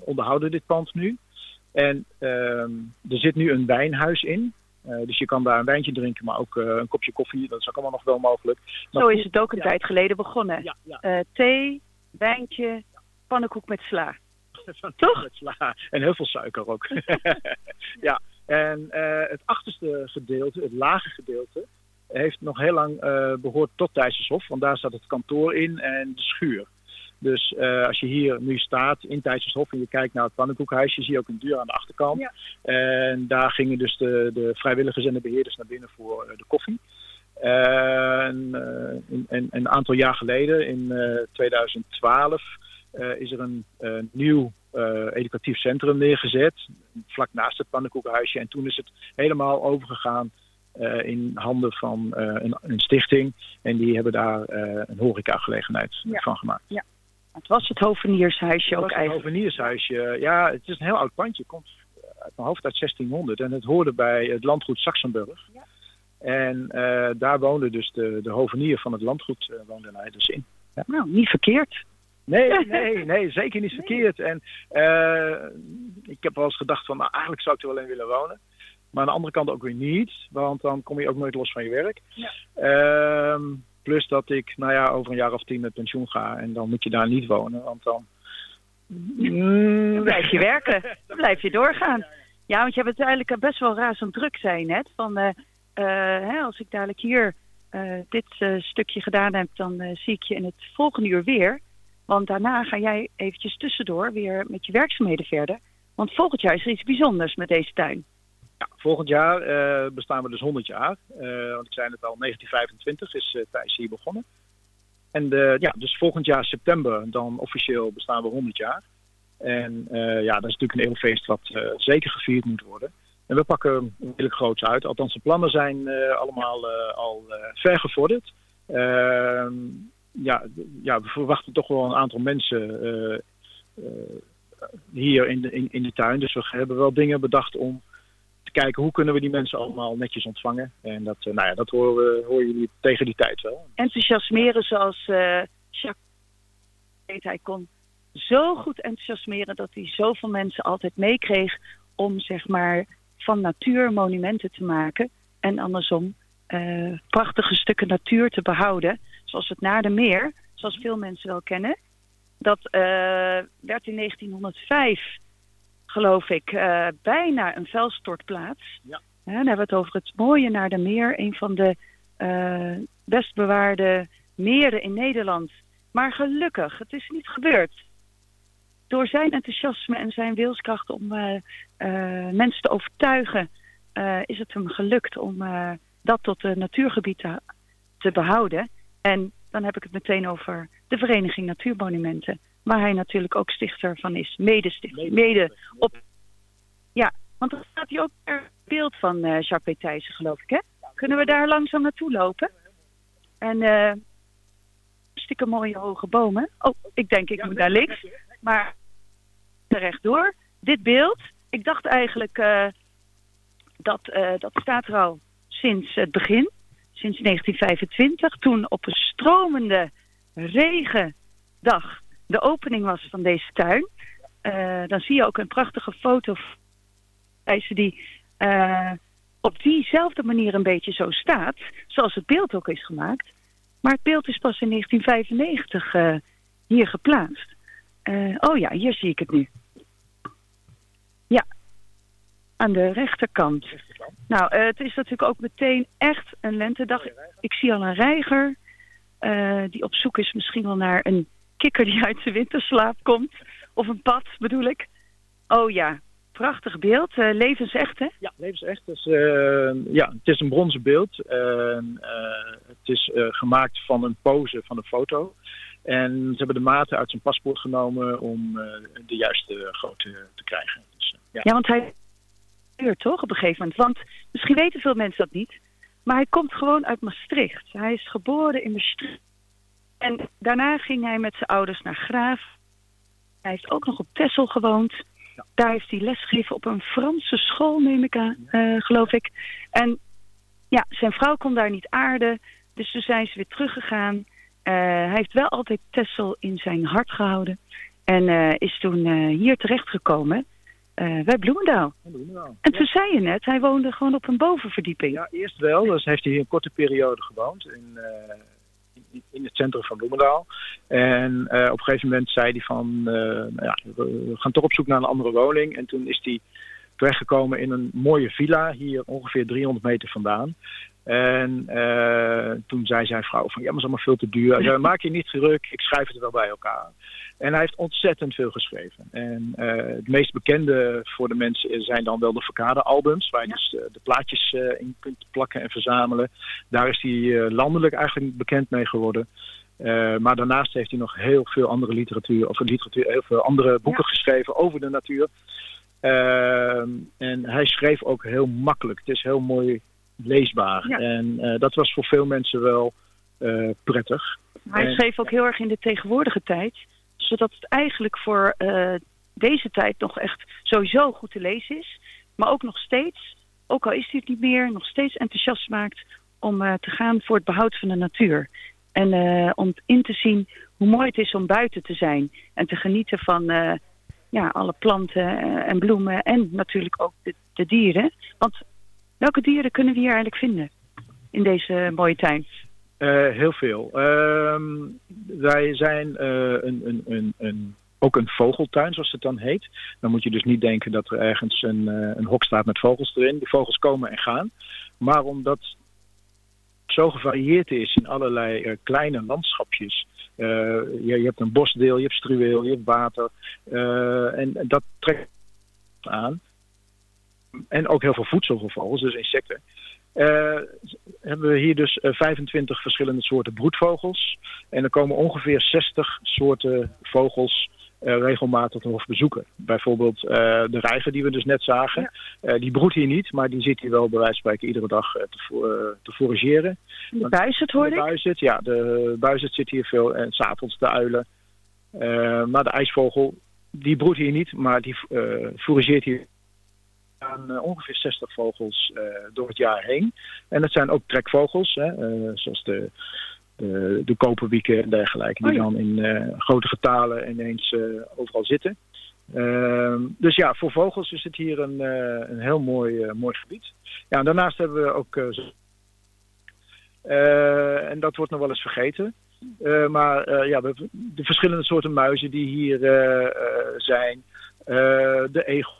onderhouden dit pand nu. En er zit nu een wijnhuis in. Dus je kan daar een wijntje drinken, maar ook een kopje koffie. Dat is ook allemaal nog wel mogelijk. Maar Zo is het ook een tijd geleden begonnen. Eh, thee, wijntje, pannenkoek met sla. Toch? Met sla. En heel veel suiker ook. ja, en eh, het achterste gedeelte, het lage gedeelte, heeft nog heel lang eh, behoord tot Thijssershof. Want daar staat het kantoor in en de schuur. Dus eh, als je hier nu staat in Thijssershof en je kijkt naar het pannenkoekhuisje, zie je ook een deur aan de achterkant. En daar gingen dus de, de vrijwilligers en de beheerders naar binnen voor de koffie. En, eh, in- en- en een aantal jaar geleden, in eh, 2012, eh, is er een eh, nieuw eh, educatief centrum neergezet. Vlak naast het pannenkoekenhuisje. En toen is het helemaal overgegaan eh, in handen van eh, een, een stichting. En die hebben daar eh, een horecagelegenheid Ja. van gemaakt. Ja. Het was het hoveniershuisje ook Het eigenlijk. hoveniershuisje. Ja, het is een heel oud pandje. Het komt uit mijn hoofd uit 1600. En het hoorde bij het landgoed Saxenburg. En eh, daar woonde dus de, de hovenier van het landgoed eh, woonde daar dus in. Ja. Nou, niet verkeerd. Nee, nee, nee, zeker niet verkeerd. En eh, ik heb wel eens gedacht van, nou eigenlijk zou ik er wel in willen wonen. Maar aan de andere kant ook weer niet, want dan kom je ook nooit los van je werk. Ehm, plus dat ik, nou ja, over een jaar of tien met pensioen ga en dan moet je daar niet wonen, want dan... Dan blijf je werken. Dan blijf je doorgaan. Ja, want je hebt het eigenlijk best wel razend druk zijn net. Van, hè, als ik dadelijk hier eh, dit eh, stukje gedaan heb, dan eh, zie ik je in het volgende uur weer. Want daarna ga jij eventjes tussendoor weer met je werkzaamheden verder. Want volgend jaar is er iets bijzonders met deze tuin. Ja, volgend jaar eh, bestaan we dus 100 jaar. Eh, want ik zei het al, 1925 is uh, Thijs hier begonnen. En eh, ja, dus volgend jaar september, dan officieel bestaan we 100 jaar. En eh, ja, dat is natuurlijk een eeuwfeest wat eh, zeker gevierd moet worden. En we pakken redelijk groots uit. Althans, de plannen zijn eh, allemaal eh, al eh, ver gevorderd. Ehm, ja, ja, we verwachten toch wel een aantal mensen hier in de, in, in de tuin. Dus we hebben wel dingen bedacht om te kijken hoe kunnen we die mensen allemaal netjes ontvangen. En dat, nou ja, dat horen, we, horen jullie tegen die tijd wel. Enthousiasmeren zoals Jacques. Hij kon zo goed enthousiasmeren dat hij zoveel mensen altijd meekreeg om zeg maar van natuur monumenten te maken. En andersom eh, prachtige stukken natuur te behouden. Zoals het Naardermeer, zoals veel mensen wel kennen. Dat eh, werd in 1905, geloof ik, eh, bijna een vuilstortplaats. Ja. dan hebben we het over het mooie Naardermeer. Een van de best bewaarde meren in Nederland. Maar gelukkig, het is niet gebeurd. Door zijn enthousiasme en zijn wilskracht om eh, eh, mensen te overtuigen, eh, is het hem gelukt om dat tot een natuurgebied te, te behouden. En dan heb ik het meteen over de Vereniging Natuurmonumenten, waar hij natuurlijk ook stichter van is, medestichter, mede op. Ja, want er staat hier ook een beeld van eh Jacques P. Thijssen, geloof ik, hè? Kunnen we daar langzaam naartoe lopen? En eh hartstikke mooie hoge bomen. Oh, ik denk ik moet naar links. Maar rechtdoor. Dit beeld, ik dacht eigenlijk, eh, dat, eh, dat staat er al sinds het begin, sinds 1925, toen op een stromende regendag de opening was van deze tuin. Eh, dan zie je ook een prachtige foto van die op diezelfde manier een beetje zo staat, zoals het beeld ook is gemaakt. Maar het beeld is pas in 1995 eh, hier geplaatst. Oh ja, hier zie ik het nu. Ja, aan de rechterkant. Nou, eh, het is natuurlijk ook meteen echt een lentedag. Ik zie al een reiger eh, die op zoek is misschien wel naar een kikker die uit zijn winterslaap komt. Of een pad, bedoel ik. Oh ja, prachtig beeld. Eh, levensecht, hè? Ja, levensecht. Dus, ja, het is een bronzen beeld. Het is gemaakt van een pose van een foto. En ze hebben de maten uit zijn paspoort genomen om de juiste grootte te krijgen. Dus, ja. Ja, want hij duurt toch op een gegeven moment. Want misschien weten veel mensen dat niet. Maar hij komt gewoon uit Maastricht. Hij is geboren in Maastricht. En daarna ging hij met zijn ouders naar Graaf. Hij heeft ook nog op Texel gewoond. Daar heeft hij lesgegeven op een Franse school, neem ik aan, eh, geloof ik. En ja, zijn vrouw kon daar niet aarden. Dus toen zijn ze weer teruggegaan. Eh, hij heeft wel altijd Texel in zijn hart gehouden. En eh, is toen hier terechtgekomen eh bij Bloemendaal. En toen zei je net, hij woonde gewoon op een bovenverdieping. Ja, eerst wel. Dus heeft hij een korte periode gewoond in, eh, in, in het centrum van Bloemendaal. En eh, op een gegeven moment zei hij van, nou ja, we gaan toch op zoek naar een andere woning. En toen is hij terechtgekomen in een mooie villa hier ongeveer 300 meter vandaan. En toen zei zijn vrouw van, ja, maar het is allemaal veel te duur. Hij zei, maak je niet druk, ik schrijf het wel bij elkaar. En hij heeft ontzettend veel geschreven. En eh, het meest bekende voor de mensen zijn dan wel de Verkade-albums, waar je dus de plaatjes eh, in kunt plakken en verzamelen. Daar is hij eh, landelijk eigenlijk bekend mee geworden. Maar daarnaast heeft hij nog heel veel andere literatuur, of literatuur, heel veel andere boeken geschreven over de natuur. Ehm, en hij schreef ook heel makkelijk. Het is heel mooi leesbaar. Ja. En dat was voor veel mensen wel prettig. Hij schreef ook heel erg in de tegenwoordige tijd. Zodat het eigenlijk voor eh, deze tijd nog echt sowieso goed te lezen is. Maar ook nog steeds, ook al is het niet meer, nog steeds enthousiast maakt om eh, te gaan voor het behoud van de natuur. En eh, om in te zien hoe mooi het is om buiten te zijn. En te genieten van ja, alle planten en bloemen. En natuurlijk ook de, de dieren. Want welke dieren kunnen we hier eigenlijk vinden in deze mooie tuin? Eh, heel veel. Ehm, wij zijn eh, een, een, een, een, ook een vogeltuin, zoals het dan heet. Dan moet je dus niet denken dat er ergens een, eh, een hok staat met vogels erin. Die vogels komen en gaan. Maar omdat het zo gevarieerd is in allerlei kleine landschapjes. je, je hebt een bosdeel, je hebt struweel, je hebt water. en dat trekt aan. En ook heel veel voedsel voor vogels, dus insecten. Eh, hebben we hier dus eh, 25 verschillende soorten broedvogels. En er komen ongeveer 60 soorten vogels eh, regelmatig nog bezoeken. Bijvoorbeeld eh, de reiger die we dus net zagen. Eh, die broedt hier niet, maar die zit hier wel bij wijze van spreken iedere dag eh, te, eh, te forageren. De buizerd hoorde De ik? buizerd, ja, de buizerd zit hier veel. En s'avonds de uilen. Eh, maar de ijsvogel, die broedt hier niet, maar die eh fourageert hier aan eh, ongeveer 60 vogels eh, door het jaar heen. En dat zijn ook trekvogels, hè, eh, zoals de, de, de koperwieken en dergelijke, die Oh ja. dan in grote getalen ineens overal zitten. Ehm, dus ja, voor vogels is het hier een, een heel mooi, mooi gebied. Ja, en daarnaast hebben we ook. en dat wordt nog wel eens vergeten. Maar ja, de verschillende soorten muizen die hier zijn. De egel.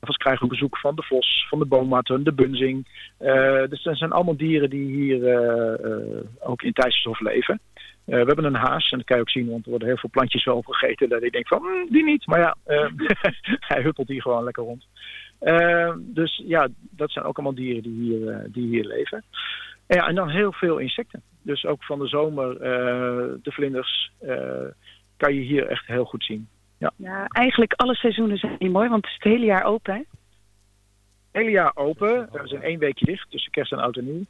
We krijgen een bezoek van de vos, van de boommatten, de bunzing. Eh, dus dat zijn allemaal dieren die hier eh, eh, ook in Thijsselhof leven. We hebben een haas en dat kan je ook zien, want er worden heel veel plantjes wel opgegeten. Dat ik denk van, "Mm, die niet. Maar ja, hij huppelt hier gewoon lekker rond. Dus ja, dat zijn ook allemaal dieren die hier, die hier leven. En, ja, en dan heel veel insecten. Dus ook van de zomer, de vlinders, kan je hier echt heel goed zien. Ja. Ja, eigenlijk alle seizoenen zijn niet mooi, want het is het hele jaar open. Hè? Het hele jaar open. We zijn één weekje dicht tussen kerst en oud en nieuw.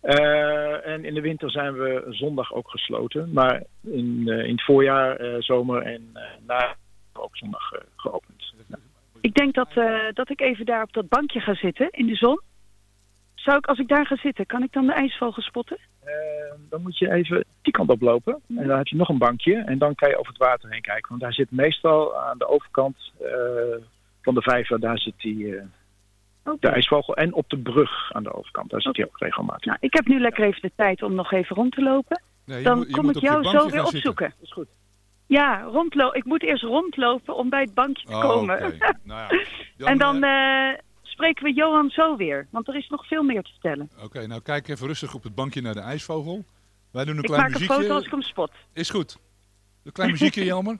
Eh, en in de winter zijn we zondag ook gesloten. Maar in, eh, in het voorjaar, eh, zomer en na ook zondag geopend. Ja. Ik denk dat, dat ik even daar op dat bankje ga zitten in de zon. Zou ik, als ik daar ga zitten, kan ik dan de ijsvogel spotten? Eh, dan moet je even die kant oplopen. En dan heb je nog een bankje. En dan kan je over het water heen kijken. Want daar zit meestal aan de overkant eh, van de vijver, daar zit die, eh, de ijsvogel. En op de brug aan de overkant, daar zit hij ook regelmatig. Nou, ik heb nu lekker even de tijd om nog even rond te lopen. Nee, dan moet- kom ik jou zo weer opzoeken. Dat is goed. Ja, rondlo ik moet eerst rondlopen om bij het bankje te Oh, komen. Nou ja, dan, en dan eh, spreken we Johan zo weer, want er is nog veel meer te vertellen. Oké, nou kijk even rustig op het bankje naar de ijsvogel. Wij doen een Ik klein maak een muziekje. foto als ik hem spot. Is goed. Een klein muziekje, Jelmer.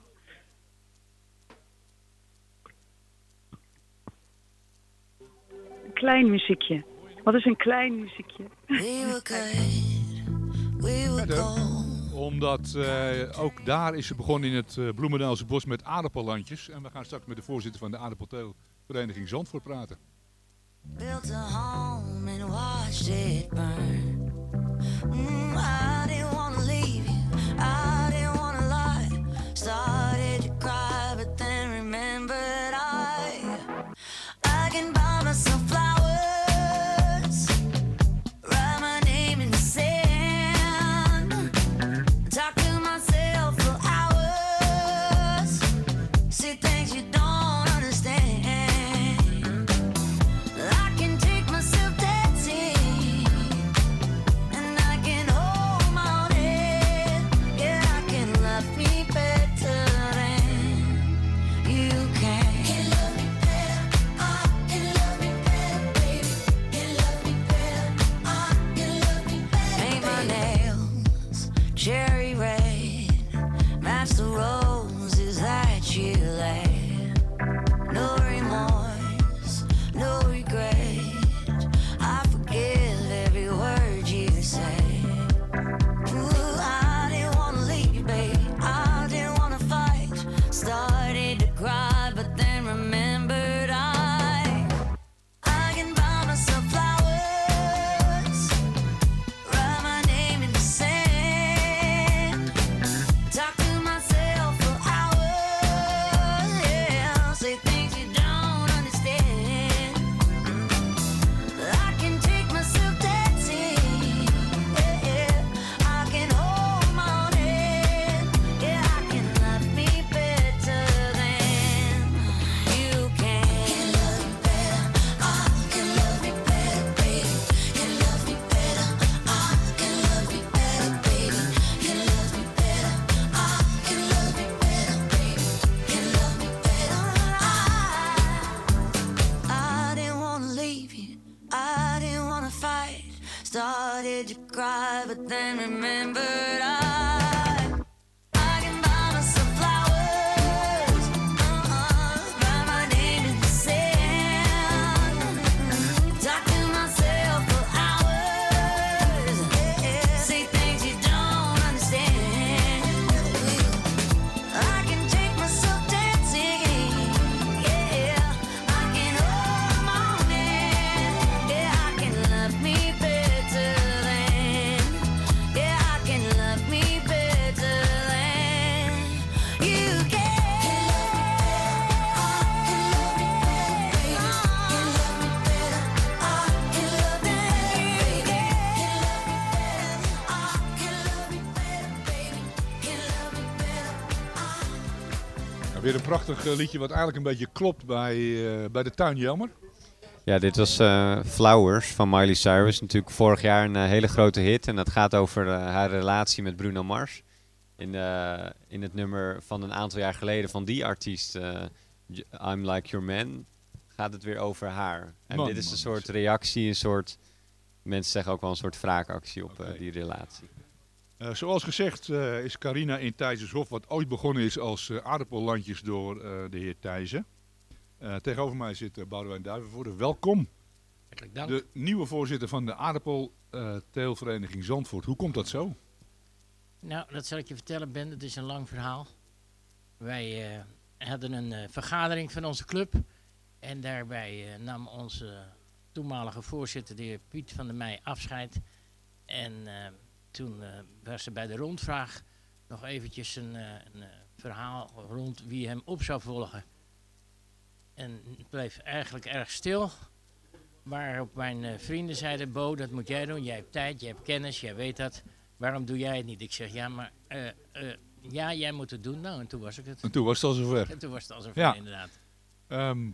Een klein muziekje. Wat is een klein muziekje? Verder, omdat eh, ook daar is het begonnen in het uh, Bloemendaalse bos met aardappellandjes. En we gaan straks met de voorzitter van de aardappelteelvereniging Zandvoort praten. Built a home and watched it burn. Mm, I didn't wanna leave you. I didn't wanna lie. Started prachtig eh, liedje wat eigenlijk een beetje klopt bij, eh, bij de tuin, Jelmer. Ja, dit was eh, Flowers van Miley Cyrus. Natuurlijk vorig jaar een hele grote hit. En dat gaat over haar relatie met Bruno Mars. In, in het nummer van een aantal jaar geleden van die artiest, I'm Like Your Man, gaat het weer over haar. En Man, dit is man, een soort reactie, een soort... Mensen zeggen ook wel een soort wraakactie op die relatie. Eh, zoals gezegd eh, is Carina in Thijsenshof, wat ooit begonnen is als eh, aardappellandjes door de heer Thijssen. Tegenover mij zit uh, Boudewijn Duivenvoorde. Welkom. dank. De nieuwe voorzitter van de aardappelteelvereniging Zandvoort. Hoe komt dat zo? Nou, dat zal ik je vertellen, Ben. Het is een lang verhaal. Wij hadden een vergadering van onze club. En daarbij nam onze toenmalige voorzitter, de heer Piet van der Meij, afscheid. En toen eh, was er bij de rondvraag nog eventjes een, eh, een eh, verhaal rond wie hem op zou volgen. En het bleef eigenlijk erg stil. Waarop mijn vrienden zeiden, Bo, dat moet jij doen. Jij hebt tijd, je hebt kennis, jij weet dat. Waarom doe jij het niet? Ik zeg, ja, maar ja, jij moet het doen. Nou, en toen was ik het. En toen was het al zover. En toen was het al zover, Ja. inderdaad. Ehm,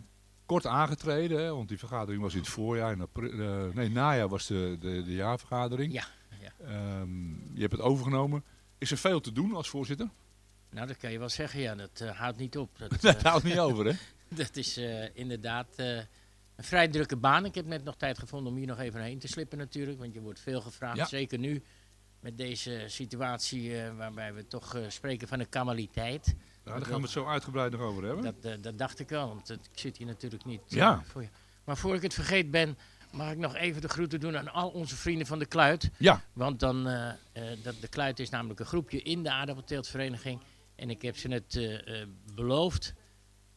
kort aangetreden, hè, want die vergadering was in het voorjaar. In april, eh, nee, najaar was de, de, de jaarvergadering. Ja, ja. Ehm, je hebt het overgenomen. Is er veel te doen als voorzitter? Nou, dat kan je wel zeggen, ja. Dat eh, houdt niet op. Dat, Dat eh, houdt niet over, hè? dat is eh, inderdaad een vrij drukke baan. Ik heb net nog tijd gevonden om hier nog even heen te slippen natuurlijk. Want je wordt veel gevraagd. Ja. Zeker nu met deze situatie waarbij we toch spreken van een kamaliteit. Ja, daar gaan we het zo uitgebreid nog over hebben. Dat, dat dacht ik wel, want ik zit hier natuurlijk niet Ja. voor je. Maar voor ik het vergeet ben, mag ik nog even de groeten doen aan al onze vrienden van de Kluit. Ja. Want dan, eh, eh, dat, de Kluit is namelijk een groepje in de aardappelteeltvereniging. En ik heb ze net eh, beloofd.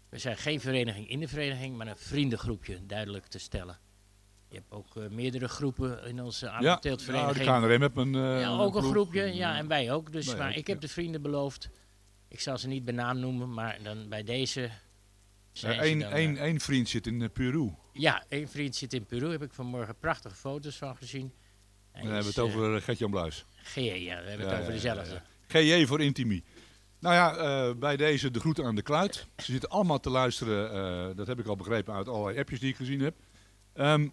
We zijn geen vereniging in de vereniging, maar een vriendengroepje duidelijk te stellen. Je hebt ook meerdere groepen in onze aardappelteeltvereniging. ja, de KNRM heeft een, ja, ook een groepje, ja, en wij ook. Dus Wij maar ook, ik heb de vrienden beloofd. Ik zal ze niet bij naam noemen, maar dan bij deze Eén eh, vriend zit in eh, Peru. ja, één vriend zit in Peru. Heb ik vanmorgen prachtige foto's van gezien. En dan hebben we het over eh, Gert-Jan Bluis. GJ, ja, we hebben het over dezelfde. GJ voor Intimi. Nou ja, bij deze de groeten aan de kluit. Ze zitten allemaal te luisteren, dat heb ik al begrepen uit allerlei appjes die ik gezien heb. Ehm,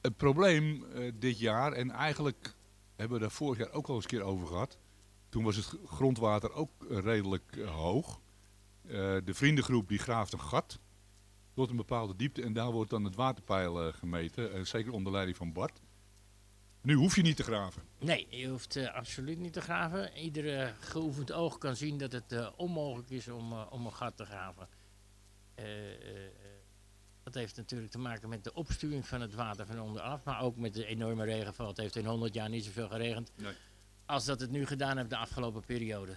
het probleem dit jaar, en eigenlijk hebben we daar vorig jaar ook al eens een keer over gehad. Toen was het grondwater ook redelijk hoog. Eh, de vriendengroep die graaft een gat tot een bepaalde diepte en daar wordt dan het waterpeil eh, gemeten. eh, zeker onder leiding van Bart. Nu hoef je niet te graven. Nee, je hoeft absoluut niet te graven. Iedere geoefend oog kan zien dat het onmogelijk is om, om een gat te graven. Dat heeft natuurlijk te maken met de opstuwing van het water van onderaf, maar ook met de enorme regenval. Het heeft in 100 jaar niet zoveel geregend Nee. als dat het nu gedaan heeft de afgelopen periode.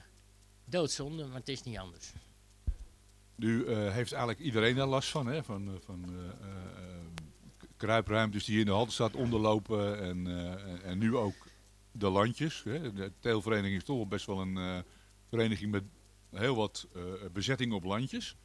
Doodzonde, maar het is niet anders. Nu eh, heeft eigenlijk iedereen daar last van, hè? van, eh, van eh, kruipruimtes die in de Haldenstad onderlopen en, en nu ook de landjes. Hè? De teelvereniging is toch wel best wel een vereniging met heel wat bezetting op landjes.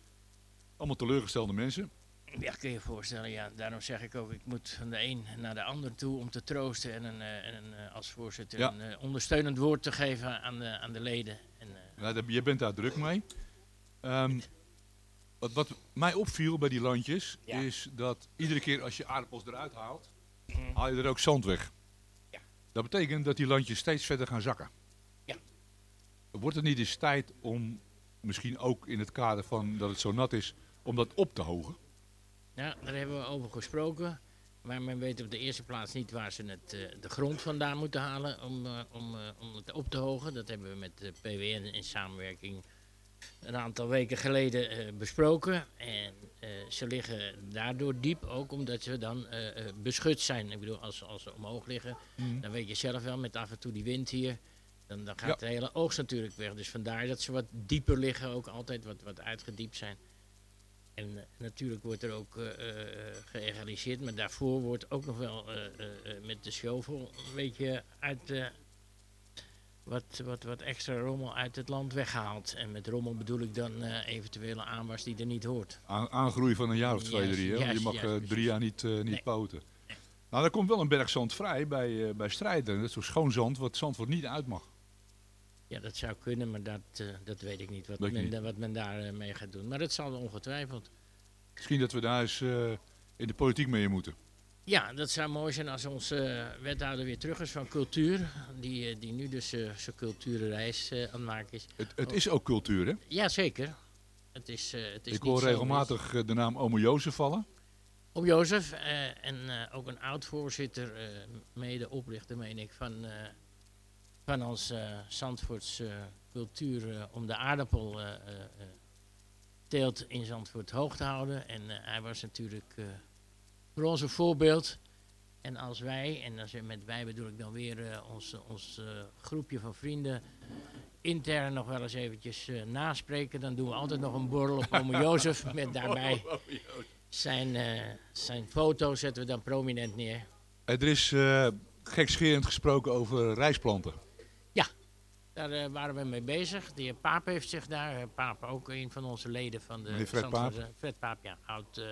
Allemaal teleurgestelde mensen. Ja, kun je je voorstellen. Ja, daarom zeg ik ook, ik moet van de een naar de ander toe om te troosten en, een, en een, als voorzitter Ja. een ondersteunend woord te geven aan de, aan de leden. En, Nou, je bent daar druk mee. Ehm, wat, wat mij opviel bij die landjes is dat iedere keer als je aardappels eruit haalt, haal je er ook zand weg. Dat betekent dat die landjes steeds verder gaan zakken. Ja. Wordt het niet eens tijd om, misschien ook in het kader van dat het zo nat is, om dat op te hogen? Ja, daar hebben we over gesproken. Maar men weet op de eerste plaats niet waar ze het, eh, de grond vandaan moeten halen om, eh, om, eh, om het op te hogen. Dat hebben we met de PWN in samenwerking een aantal weken geleden eh, besproken. En eh, ze liggen daardoor diep, ook omdat ze dan eh, beschut zijn. Ik bedoel, als, als ze omhoog liggen, Mhm. dan weet je zelf wel, met af en toe die wind hier, dan, dan gaat Ja. de hele oogst natuurlijk weg. Dus vandaar dat ze wat dieper liggen, ook altijd wat, wat uitgediept zijn. En natuurlijk wordt er ook geëgaliseerd, maar daarvoor wordt ook nog wel met de shovel een beetje uit wat, wat, wat extra rommel uit het land weggehaald. En met rommel bedoel ik dan eh, eventuele aanwas die er niet hoort. Aan, aangroei van een jaar of twee, drie. Hè? Je mag eh, drie jaar niet, eh, niet Nee. poten. Nou, er komt wel een berg zand vrij bij, bij Strijder. Dat is zo schoon zand, wat Zandvoort niet uit mag. Ja, dat zou kunnen, maar dat, dat weet ik niet wat, men, niet. wat men daar mee gaat doen. Maar dat zal ongetwijfeld. Misschien dat we daar eens in de politiek mee moeten. Ja, dat zou mooi zijn als onze eh, wethouder weer terug is van cultuur. Die, eh, die nu dus eh, zijn culturenreis aan het maken is. Het, het is ook cultuur, hè? Ja, zeker. Het is, het is Ik hoor regelmatig de naam Ome Jozef vallen. Op Jozef eh, en eh, ook een oud-voorzitter, eh, mede-oprichter, meen ik, van, van ons Zandvoorts cultuur om de aardappel teelt in Zandvoort hoog te houden. En hij was natuurlijk voor ons een voorbeeld. En als wij, en als, met wij bedoel ik dan weer eh, ons, ons eh, groepje van vrienden, intern nog wel eens eventjes eh, naspreken, dan doen we altijd nog een borrel op Ome Jozef met daarbij zijn, eh, zijn foto zetten we dan prominent neer. Er is eh, gekscherend gesproken over rijstplanten. Daar eh, waren we mee bezig. De heer Paap heeft zich daar, Paap ook een van onze leden van de Meneer Fred Paap. Fred Paap, ja, oud, eh,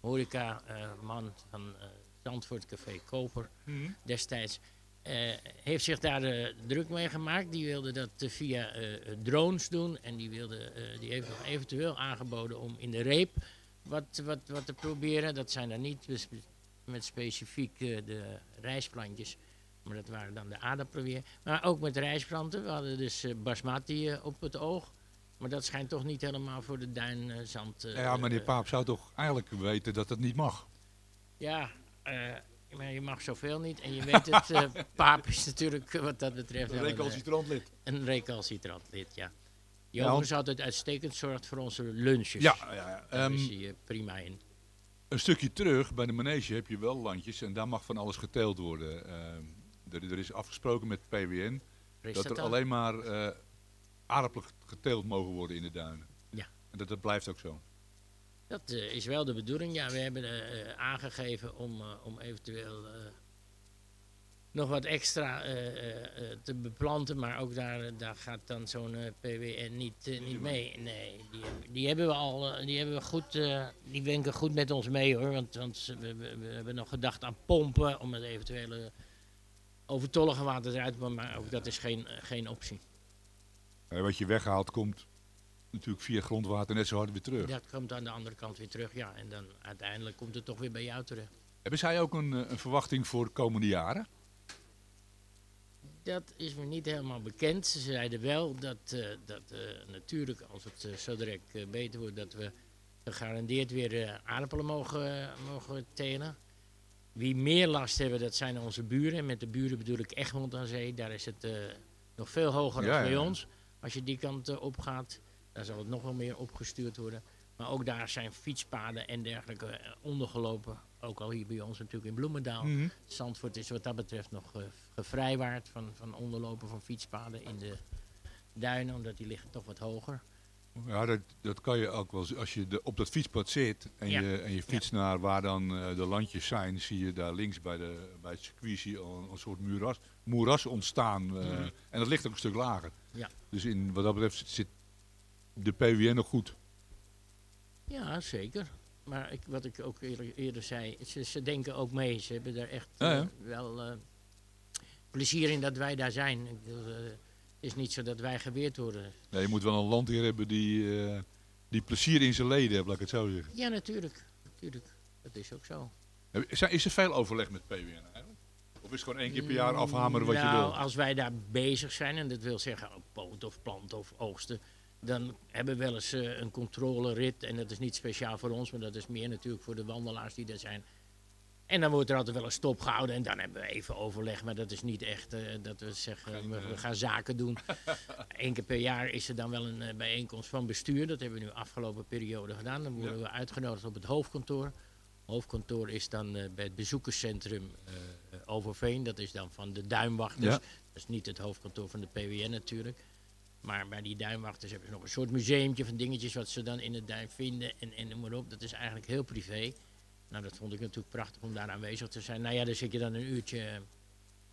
horeca-man van eh Zandvoort Café Koper Mhm. destijds. eh, heeft zich daar eh, druk mee gemaakt. Die wilde dat eh, via eh, drones doen. En die, wilde, eh, die heeft nog eventueel aangeboden om in de reep wat, wat, wat te proberen. Dat zijn dan niet bes- met specifiek eh, de rijstplantjes. Maar dat waren dan de aardappelen weer. Maar ook met rijstplanten. We hadden dus eh, basmati eh, op het oog. Maar dat schijnt toch niet helemaal voor de duinzand. eh ja, meneer Paap zou toch eigenlijk weten dat dat niet mag? ja, eh, maar je mag zoveel niet. En je weet het, eh, paap is natuurlijk eh, wat dat betreft... Een wel recalcitrant lid. eh, Een recalcitrant lid, ja. Die Ja, altijd uitstekend zorgt voor onze lunches. Ja, ja, ja. Daar is Ehm, hij eh, prima in. Een stukje terug, bij de manege heb je wel landjes en daar mag van alles geteeld worden. Ehm, er, er is afgesproken met PWN dat dat er dan? alleen maar eh aardappelen geteeld mogen worden in de duinen. Ja. En dat, dat blijft ook zo. Dat eh, is wel de bedoeling. Ja, we hebben eh, eh, aangegeven om, om eventueel nog wat extra te beplanten. Maar ook daar, daar gaat dan zo'n PWN niet, niet mee. Nee, die, hebben- die hebben we al die hebben we goed, die wenken goed met ons mee hoor. Want, we, we, we hebben nog gedacht aan pompen om het eventuele overtollige water eruit te. Maar ook dat is geen, geen optie. Eh, wat je weghaalt komt natuurlijk via grondwater net zo hard weer terug. Dat komt aan de andere kant weer terug, ja. En dan uiteindelijk komt het toch weer bij jou terecht. Hebben zij ook een, eh, een verwachting voor de komende jaren? Dat is me niet helemaal bekend. Ze zeiden wel dat, eh, dat natuurlijk, als het zo direct beter wordt, dat we gegarandeerd weer aardappelen mogen, mogen telen. Wie meer last hebben, dat zijn onze buren. Met de buren bedoel ik Egmond aan Zee. Daar is het nog veel hoger Ja, dan bij ja. ons. Als je die kant eh, op gaat, dan zal het nog wel meer opgestuurd worden. Maar ook daar zijn fietspaden en dergelijke eh, ondergelopen. Ook al hier bij ons natuurlijk in Bloemendaal. Mhm. Zandvoort is wat dat betreft nog eh, gevrijwaard van, van onderlopen van fietspaden in de duinen, omdat die liggen toch wat hoger. Ja, dat, dat kan je ook wel. Als je de, op dat fietspad zit en, Ja. je, en je fietst naar waar dan eh, de landjes zijn, zie je daar links bij, de, bij het circuit zie je al een, een soort moeras, moeras ontstaan. eh, Mhm. En dat ligt ook een stuk lager. Ja. Dus in, wat dat betreft zit, de PWN nog goed. Ja, zeker. Maar ik, wat ik ook eerder, eerder zei, ze, ze denken ook mee. Ze hebben daar echt Ja, eh, wel plezier in dat wij daar zijn. Ik bedoel, het is niet zo dat wij geweerd worden. Ja, je moet wel een landheer hebben die, eh, die plezier in zijn leden heeft, laat ik het zo zeggen. Ja, natuurlijk. natuurlijk. Dat is ook zo. Is er, veel overleg met PWN eigenlijk? Of is het gewoon één keer per jaar afhameren wat je nou, wil? als wij daar bezig zijn, en dat wil zeggen op poot of plant of oogsten, dan hebben we wel eens eh, een controlerit. En dat is niet speciaal voor ons, maar dat is meer natuurlijk voor de wandelaars die er zijn. En dan wordt er altijd wel een stop gehouden en dan hebben we even overleg. Maar dat is niet echt eh, dat we zeggen, we, we gaan zaken doen. Eén keer per jaar is er dan wel een eh, bijeenkomst van bestuur. Dat hebben we nu afgelopen periode gedaan. Dan worden we uitgenodigd op het hoofdkantoor. Hoofdkantoor is dan eh, bij het bezoekerscentrum eh, eh, Overveen. Dat is dan van de duimwachters. Ja. Dat is niet het hoofdkantoor van de PWN natuurlijk. Maar bij die duimwachters hebben ze nog een soort museumtje van dingetjes wat ze dan in het duin vinden en, en noem maar op. Dat is eigenlijk heel privé. Nou, dat vond ik natuurlijk prachtig om daar aanwezig te zijn. Nou ja, dan zit je dan een uurtje eh,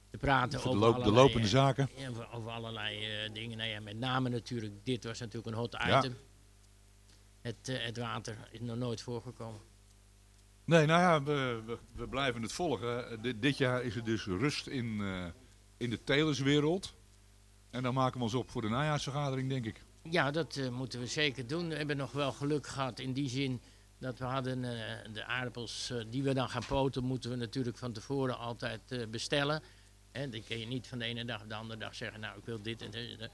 te praten over loop- de lopende eh, zaken. over, over allerlei eh, dingen. Nou ja, met name natuurlijk, dit was natuurlijk een hot Ja. item. Het, het water is nog nooit voorgekomen. Nee, nou ja, we, we, we blijven het volgen. Dit, jaar is er dus rust in, in de telerswereld. En dan maken we ons op voor de najaarsvergadering, denk ik. Ja, dat moeten we zeker doen. We hebben nog wel geluk gehad in die zin dat we hadden eh, de aardappels eh, die we dan gaan poten, moeten we natuurlijk van tevoren altijd eh, bestellen. En dan kun je niet van de ene dag op de andere dag zeggen, nou ik wil dit en dat.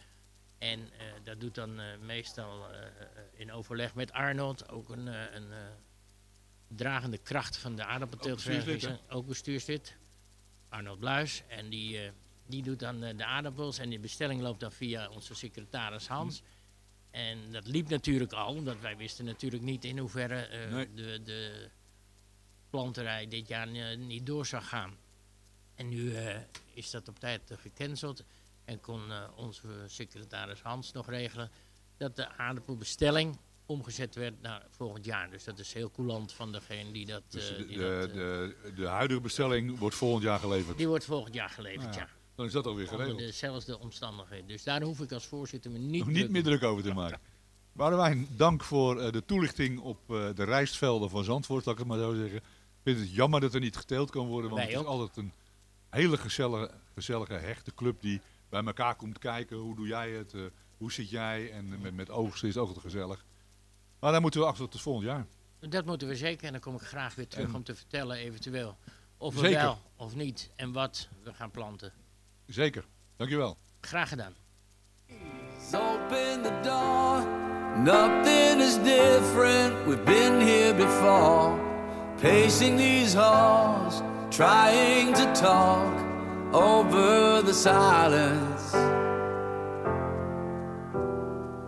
En dat doet dan meestal in overleg met Arnold, ook een, een dragende kracht van de aardappelteeltvereniging. Ook bestuurslid. Arnold Bluis. En die, die doet dan de aardappels en die bestelling loopt dan via onze secretaris Hans. En dat liep natuurlijk al, omdat wij wisten natuurlijk niet in hoeverre eh, Nee. de, de planterij dit jaar eh, niet door zou gaan. En nu eh, is dat op tijd gecanceld en kon onze secretaris Hans nog regelen dat de aardappelbestelling omgezet werd naar volgend jaar. Dus dat is heel coulant van degene die dat... Dus de, die, de, dat, de, de huidige bestelling wordt volgend jaar geleverd. die wordt volgend jaar geleverd, Nou ja, ja. Dan is dat alweer geregeld. dezelfde omstandigheden. Dus daar hoef ik als voorzitter me niet, niet meer druk over te maken. Boudewijn, dank voor eh, de toelichting op eh, de rijstvelden van Zandvoort, laat ik het maar zo zeggen. Ik vind het jammer dat er niet geteeld kan worden, want Wij het is ook. altijd een hele gezellige, gezellige, hechte club die bij elkaar komt kijken. Hoe doe jij het? eh, hoe zit jij? En met, met oogsten is het ook altijd gezellig. Maar daar moeten we achter tot het volgend jaar. Dat moeten we zeker. En dan kom ik graag weer terug En- om te vertellen eventueel of we Zeker. wel of niet en wat we gaan planten. Zeker. Dankjewel. Graag gedaan. Open the door, nothing is different. We've been here before, pacing these halls, trying to talk over the silence.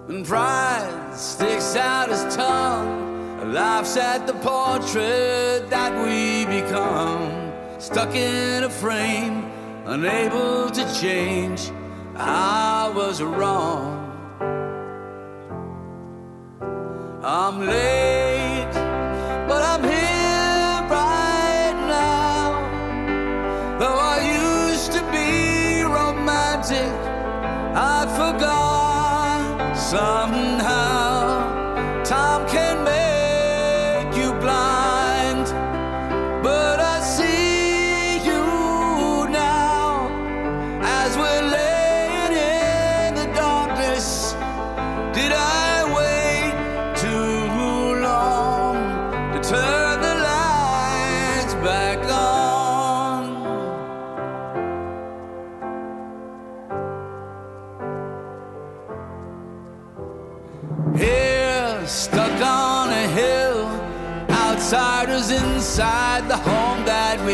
And pride sticks out his tongue, laughs at the portrait that we become. Stuck in a frame, unable to change. I was wrong. I'm late, but I'm here right now. Though I used to be romantic, I forgot somehow.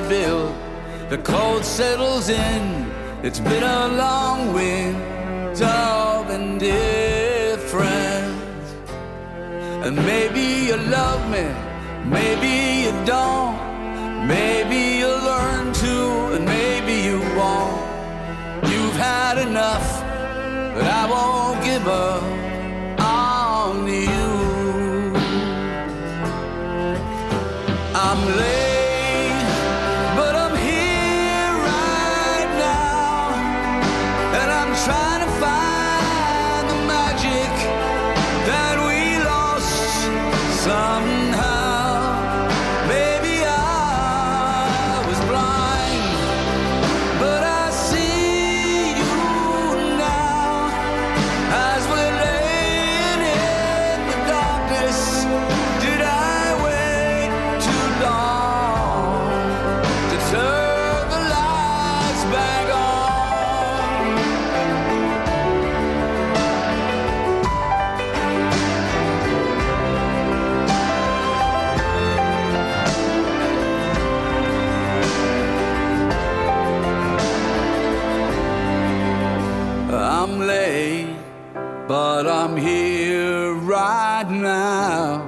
We built. The cold settles in, it's been a long winter of indifference. And maybe you love me, maybe you don't. Maybe you'll learn to, and maybe you won't. You've had enough, but I won't give up on you. I'm late, now.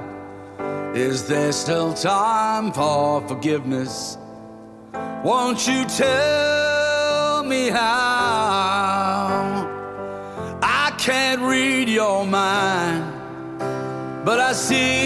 Is there still time for forgiveness? Won't you tell me how? I can't read your mind, but I see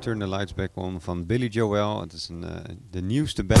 Turn the Lights Back On van Billy Joel. Het is een, eh, de nieuwste band.